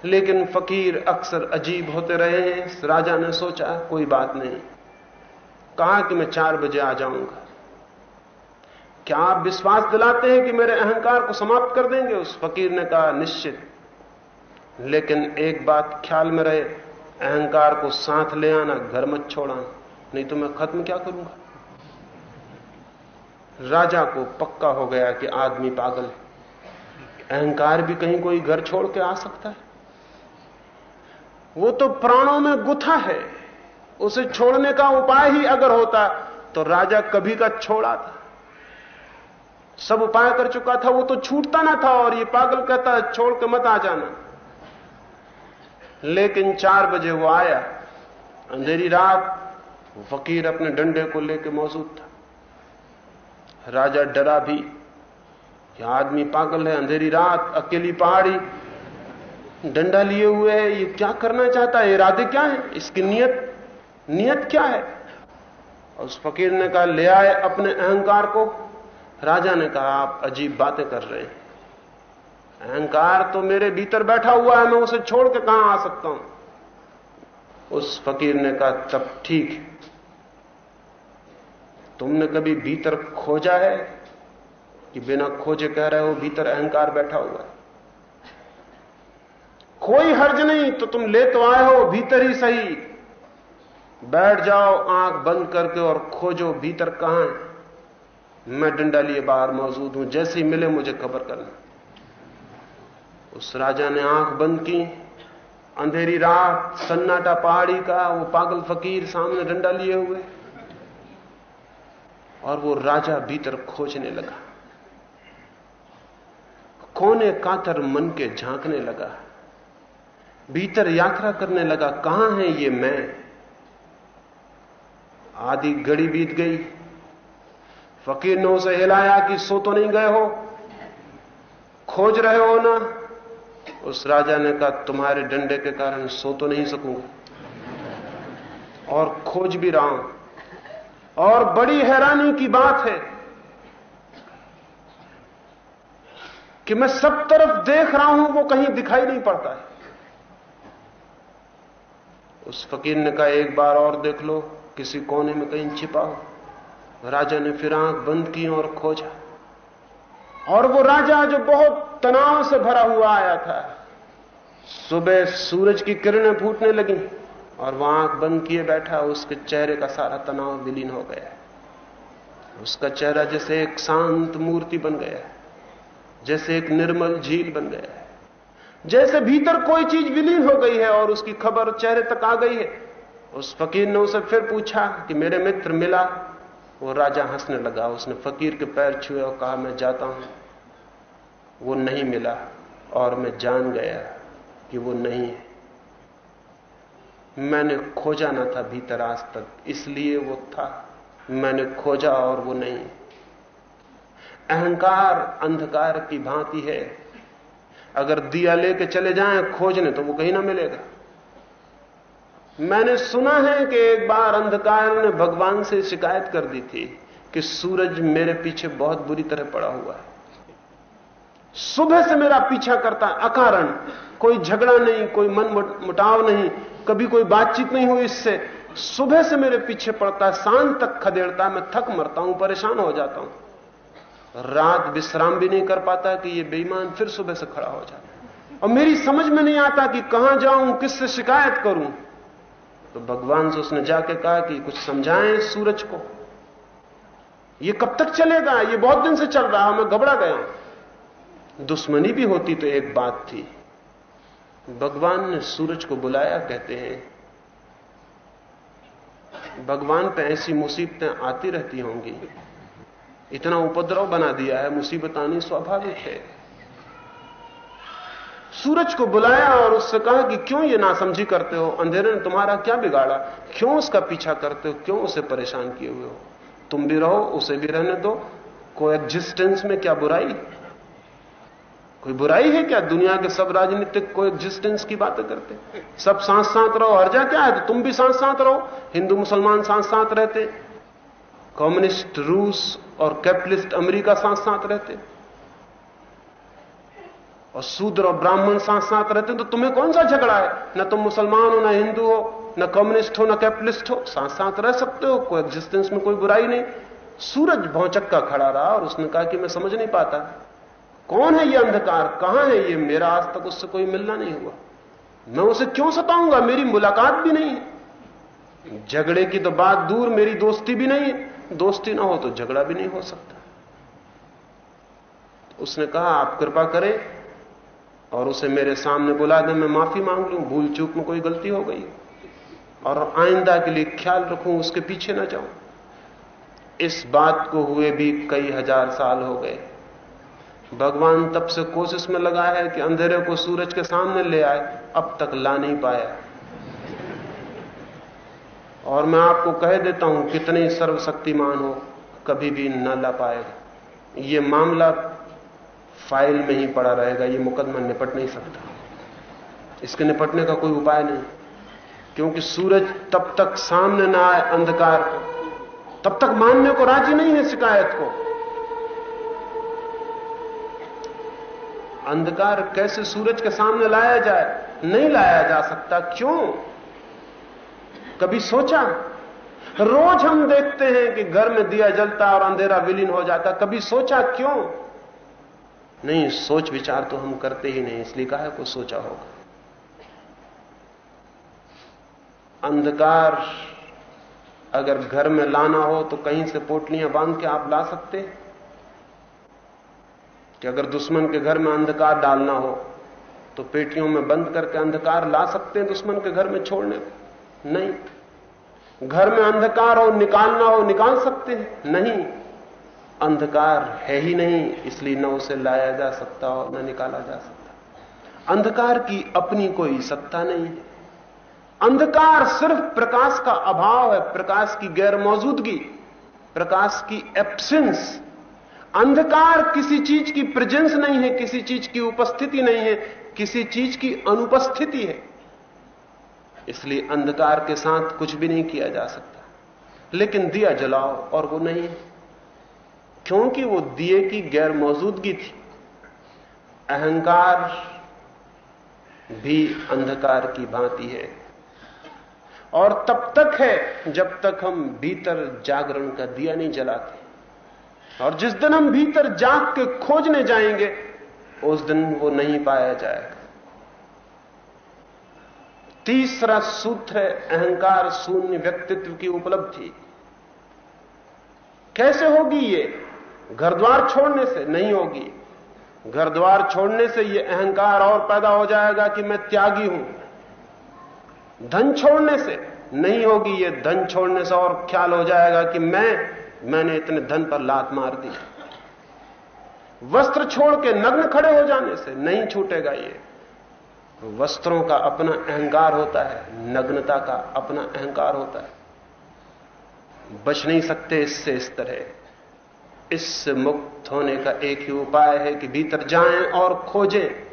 लेकिन फकीर अक्सर अजीब होते रहे हैं। राजा ने सोचा, कोई बात नहीं, कहा कि मैं चार बजे आ जाऊँगा? क्या आप विश्वास दिलाते हैं कि मेरे अहंकार को समाप्त कर देंगे? उस फकीर ने कहा, निश्चित। लेकिन एक बात ख्याल में रहे, अहंकार को साथ ले आना, घर मत छोड़ा नहीं तो मैं खत्म क्या करूँगा? राजा को पक्का हो गया कि आदमी पागल है। अहंकार भी कहीं कोई घर छोड़ के आ सकता है। वो तो प्राणों में गुथा है। उसे छोड़ने का उपाय ही अगर होता तो राजा कभी का छोड़ा था। सब उपाय कर चुका था, वो तो छूटता ना था और ये पागल कहता छोड़ के मत आ जाना। लेकिन चार बजे वो आया, अंधेरी रात, फकीर अपने डंडे को लेकर मौजूद था। राजा डरा भी, यह आदमी पागल है, अंधेरी रात, अकेली पहाड़ी, डंडा लिए हुए है, ये क्या करना चाहता है? इरादे क्या है? इसकी नियत नियत क्या है? और उस फकीर ने कहा, ले आए अपने अहंकार को राजा ने कहा, आप अजीब बातें कर रहे हैं। अहंकार तो मेरे भीतर बैठा हुआ है, मैं उसे छोड़ के कहाँ आ सकता हूँ? उस फकीर ने कहा, तब ठीक तुमने कभी भीतर खोजा है कि बिना खोजे कह रहे हो भीतर अहंकार बैठा हुआ है? कोई हर्ज नहीं तो तुम ले तो आए हो, भीतर ही सही। बैठ जाओ, आँख बंद करके और खोजो भीतर कहाँ है। मैं डंडा लिए बाहर मौजूद हूँ, जैसे ही मिले मुझे खबर करना। उस राजा ने आँख बंद की, अंधेरी रात, सन्नाटा पहाड़ी का, वो पागल फकीर सामने डंडा लिए हुए। और वो राजा भीतर खोजने लगा। कोने कातर मन के झांकने लगा। भीतर यात्रा करने लगा, कहाँ है ये मैं? आधी घड़ी बीत गई फकीर ने उसे हिलाया कि सो तो नहीं गए हो? खोज रहे हो ना? उस राजा ने कहा, तुम्हारे डंडे के कारण सो तो नहीं सकूँगा और खोज भी रहा हूँ। और बड़ी हैरानी की बात है कि मैं सब तरफ़ देख रहा हूँ, वो कहीं दिखाई नहीं पड़ता है। उस फकीर ने कहा, एक बार और देख लो, किसी कोने में कहीं छिपा हो। राजा ने फिर आँख बंद की और खोजा। और वो राजा जो बहुत तनाव से भरा हुआ आया था, सुबह सूरज की किरणें फूटने लगी और वह आँख बंद किए बैठा, उसके चेहरे का सारा तनाव विलीन हो गया। उसका चेहरा जैसे एक शांत मूर्ति बन गया, जैसे एक निर्मल झील बन गया। है जैसे भीतर कोई चीज़ विलीन हो गई है और उसकी खबर चेहरे तक आ गई है, उस फकीर ने उसे फिर पूछा कि मेरे मित्र मिला वो राजा हंसने लगा, उसने फकीर के पैर छुए और कहा, मैं जाता हूँ। वो नहीं मिला और मैं जान गया कि वो नहीं है। मैंने खोजा ना था भीतर आज तक, इसलिए वो था। मैंने खोजा और वो नहीं। अहंकार अंधकार की भांति है। अगर दिया लेके चले जाएँ खोजने तो वो कहीं ना मिलेगा। मैंने सुना है कि एक बार अंधकार ने भगवान से शिकायत कर दी थी कि सूरज मेरे पीछे बहुत बुरी तरह पड़ा हुआ है। सुबह से मेरा पीछा करता है अकारण, कोई झगड़ा नहीं, कोई मन मुटाव नहीं, कभी कोई बातचीत नहीं हुई इससे। सुबह से मेरे पीछे पड़ता है शांत तक खदेड़ता, मैं थक मरता हूँ, परेशान हो जाता हूँ। रात विश्राम भी नहीं कर पाता कि ये बेईमान फिर सुबह से खड़ा हो जाता और मेरी समझ में नहीं आता कि कहाँ जाऊँ, किससे शिकायत करूँ। तो भगवान से उसने जाके कहा कि कुछ समझाएँ सूरज को। ये कब तक चलेगा? ये बहुत दिन से चल रहा, मैं घबरा गया। दुश्मनी भी होती तो एक बात थी। भगवान ने सूरज को बुलाया, कहते हैं, भगवान पे ऐसी मुसीबतें आती रहती होंगी। इतना उपद्रव बना दिया है, मुसीबत आनी स्वाभाविक है। सूरज को बुलाया और उससे कहा कि क्यों ये नासमझी करते हो? अंधेरे ने तुम्हारा क्या बिगाड़ा? क्यों उसका पीछा करते हो? क्यों उसे परेशान किए हुए हो? तुम भी रहो, उसे भी रहने दो। को एग्जिस्टेंस में क्या बुराई? कोई बुराई है क्या? दुनिया के सब राजनीतिक को एग्जिस्टेंस की बातें करते सब साथ साथ रहो हर जा क्या है? तो तुम भी साथ साथ रहो। हिंदू मुसलमान साथ साथ रहते। कम्युनिस्ट रूस और कैपिटलिस्ट अमेरिका साथ साथ रहते। और शूद्र और ब्राह्मण साथ साथ रहते हैं तो तुम्हें कौन सा झगड़ा है? न तुम मुसलमान हो, न हिंदू हो, न कम्युनिस्ट हो, न कैपिटलिस्ट हो, साथ साथ रह सकते हो, कोई एग्जिस्टेंस में कोई बुराई नहीं। सूरज भौचक्का खड़ा रहा और उसने कहा कि मैं समझ नहीं पाता। कौन है ये अंधकार? कहाँ है ये? मेरा आज तक उससे कोई मिलना नहीं हुआ। मैं उसे क्यों सताऊँगा? मेरी मुलाकात भी नहीं है। झगड़े की तो बात दूर, मेरी दोस्ती भी नहीं है। दोस्ती ना हो तो झगड़ा भी नहीं हो सकता। उसने कहा, आप कृपा करें और उसे मेरे सामने बुला दें, मैं माफ़ी मांग लूँ, भूल चूक में कोई गलती हो गई। और आइंदा के लिए ख्याल रखूँ, उसके पीछे ना जाऊँ। इस बात को हुए भी कई हज़ार साल हो गए। भगवान तब से कोशिश में लगा है कि अंधेरे को सूरज के सामने ले आए, अब तक ला नहीं पाया। और मैं आपको कह देता हूँ, कितने सर्वशक्तिमान हो, कभी भी न ला पाए। ये मामला फ़ाइल में ही पड़ा रहेगा, ये मुकदमा निपट नहीं सकता। इसके निपटने का कोई उपाय नहीं। क्योंकि सूरज तब तक सामने ना आए अंधकार तब तक मानने को राज़ी नहीं है शिकायत को। अंधकार कैसे सूरज के सामने लाया जाए? नहीं लाया जा सकता। क्यों? कभी सोचा? रोज हम देखते हैं कि घर में दिया जलता और अंधेरा विलीन हो जाता। कभी सोचा? क्यों? नहीं, सोच विचार तो हम करते ही नहीं, इसलिए कहा को सोचा होगा। अंधकार अगर घर में लाना हो तो कहीं से पोटलियाँ बाँध के आप ला सकते कि अगर दुश्मन के घर में अंधकार डालना हो तो पेटियों में बंद करके अंधकार ला सकते हैं दुश्मन के घर में छोड़ने को? नहीं। घर में अंधकार हो, निकालना हो, निकाल सकते हैं? नहीं। अंधकार है ही नहीं, इसलिए न उसे लाया जा सकता और न निकाला जा सकता। अंधकार की अपनी कोई सत्ता नहीं है। अंधकार सिर्फ़ प्रकाश का अभाव है, प्रकाश की गैर मौजूदगी प्रकाश की एब्सेंस अंधकार किसी चीज़ की प्रेजेंस नहीं है, किसी चीज़ की उपस्थिति नहीं है, किसी चीज़ की अनुपस्थिति है। इसलिए अंधकार के साथ कुछ भी नहीं किया जा सकता। लेकिन दिया जलाओ और वो नहीं है। क्योंकि वो दिए की गैर मौजूदगी थी। अहंकार भी अंधकार की भांति है। और तब तक है जब तक हम भीतर जागरण का दिया नहीं जलाते। और जिस दिन हम भीतर जाग के खोजने जाएँगे, उस दिन वो नहीं पाया जाएगा। तीसरा सूत्र है, अहंकार शून्य व्यक्तित्व की उपलब्धि। कैसे होगी ये? घर द्वार छोड़ने से नहीं होगी। घर द्वार छोड़ने से यह अहंकार और पैदा हो जाएगा कि मैं त्यागी हूँ। धन छोड़ने से नहीं होगी, ये धन छोड़ने से और ख्याल हो जाएगा कि मैं, मैंने इतने धन पर लात मार दी। वस्त्र छोड़ के नग्न खड़े हो जाने से नहीं छूटेगा ये। वस्त्रों का अपना अहंकार होता है, नग्नता का अपना अहंकार होता है। बच नहीं सकते इससे इस तरह। इससे मुक्त होने का एक ही उपाय है कि भीतर जाएँ और खोजें।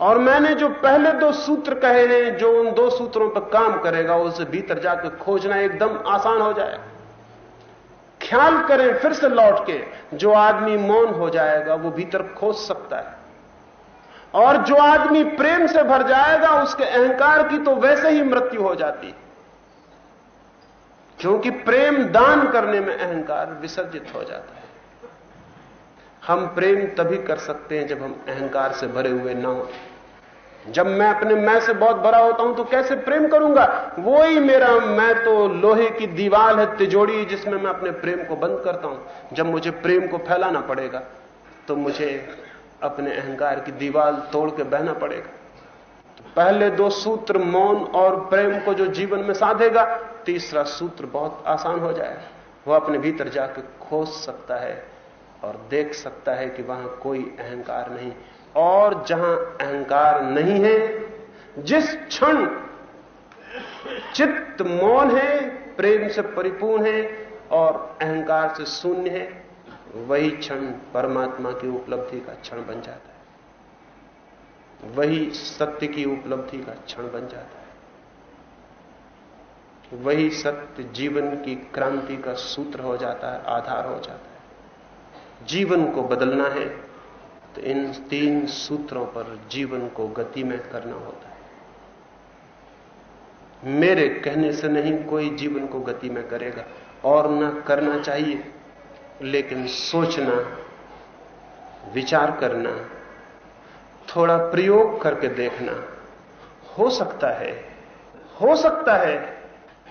और मैंने जो पहले दो सूत्र कहे हैं, जो उन दो सूत्रों पर काम करेगा, उसे भीतर जाकर खोजना एकदम आसान हो जाएगा। ख्याल करें फिर से लौट के, जो आदमी मौन हो जाएगा, वो भीतर खोज सकता है। और जो आदमी प्रेम से भर जाएगा, उसके अहंकार की तो वैसे ही मृत्यु हो जाती क्योंकि प्रेम दान करने में अहंकार विसर्जित हो जाता है। हम प्रेम तभी कर सकते हैं जब हम अहंकार से भरे हुए ना हो। जब मैं अपने मैं से बहुत बड़ा होता हूँ तो कैसे प्रेम करूँगा? वो ही मेरा, मैं तो लोहे की दीवार है तिजोड़ी जिसमें मैं अपने प्रेम को बंद करता हूँ। जब मुझे प्रेम को फैलाना पड़ेगा तो मुझे अपने अहंकार की दीवार तोड़ के बहना पड़ेगा। तो पहले दो सूत्र मौन और प्रेम को जो जीवन में साधेगा तीसरा सूत्र बहुत आसान हो जाए। वो अपने भीतर जाकर खोज सकता है और देख सकता है कि वहाँ कोई अहंकार नहीं। और जहाँ अहंकार नहीं है, जिस क्षण चित्त मौन है, प्रेम से परिपूर्ण है और अहंकार से शून्य है, वही क्षण परमात्मा की उपलब्धि का क्षण बन जाता है। वही सत्य की उपलब्धि का क्षण बन जाता है। वही सत्य जीवन की क्रांति का सूत्र हो जाता है, आधार हो जाता है। जीवन को बदलना है तो इन तीन सूत्रों पर जीवन को गति में करना होता है। मेरे कहने से नहीं कोई जीवन को गति में करेगा, और न करना चाहिए, लेकिन सोचना, विचार करना, थोड़ा प्रयोग करके देखना, हो सकता है, हो सकता है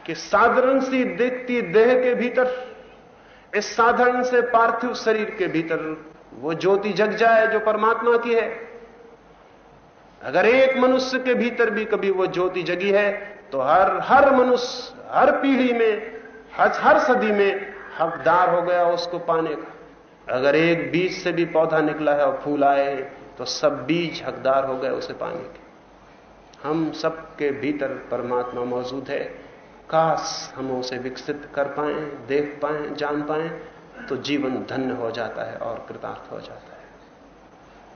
कि साधारण सी देखती देह के भीतर, इस साधारण से पार्थिव शरीर के भीतर वो ज्योति जग जाए जो परमात्मा की है। अगर एक मनुष्य के भीतर भी कभी वो ज्योति जगी है तो हर हर मनुष्य, हर पीढ़ी में, हर हर सदी में हकदार हो गया उसको पाने का। अगर एक बीज से भी पौधा निकला है और फूल आए तो सब बीज हकदार हो गए उसे पाने के। हम सबके भीतर परमात्मा मौजूद है। काश हम उसे विकसित कर पाए, देख पाए, जान पाए तो जीवन धन्य हो जाता है और कृतार्थ हो जाता है।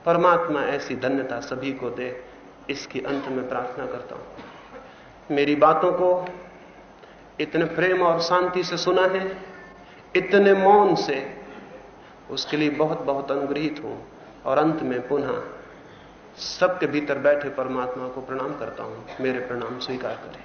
परमात्मा ऐसी धन्यता सभी को दे, इसकी अंत में प्रार्थना करता हूँ। मेरी बातों को इतने प्रेम और शांति से सुना है, इतने मौन से, उसके लिए बहुत बहुत अनुग्रहित हूँ और अंत में पुनः सबके भीतर बैठे परमात्मा को प्रणाम करता हूँ। मेरे प्रणाम स्वीकार करें।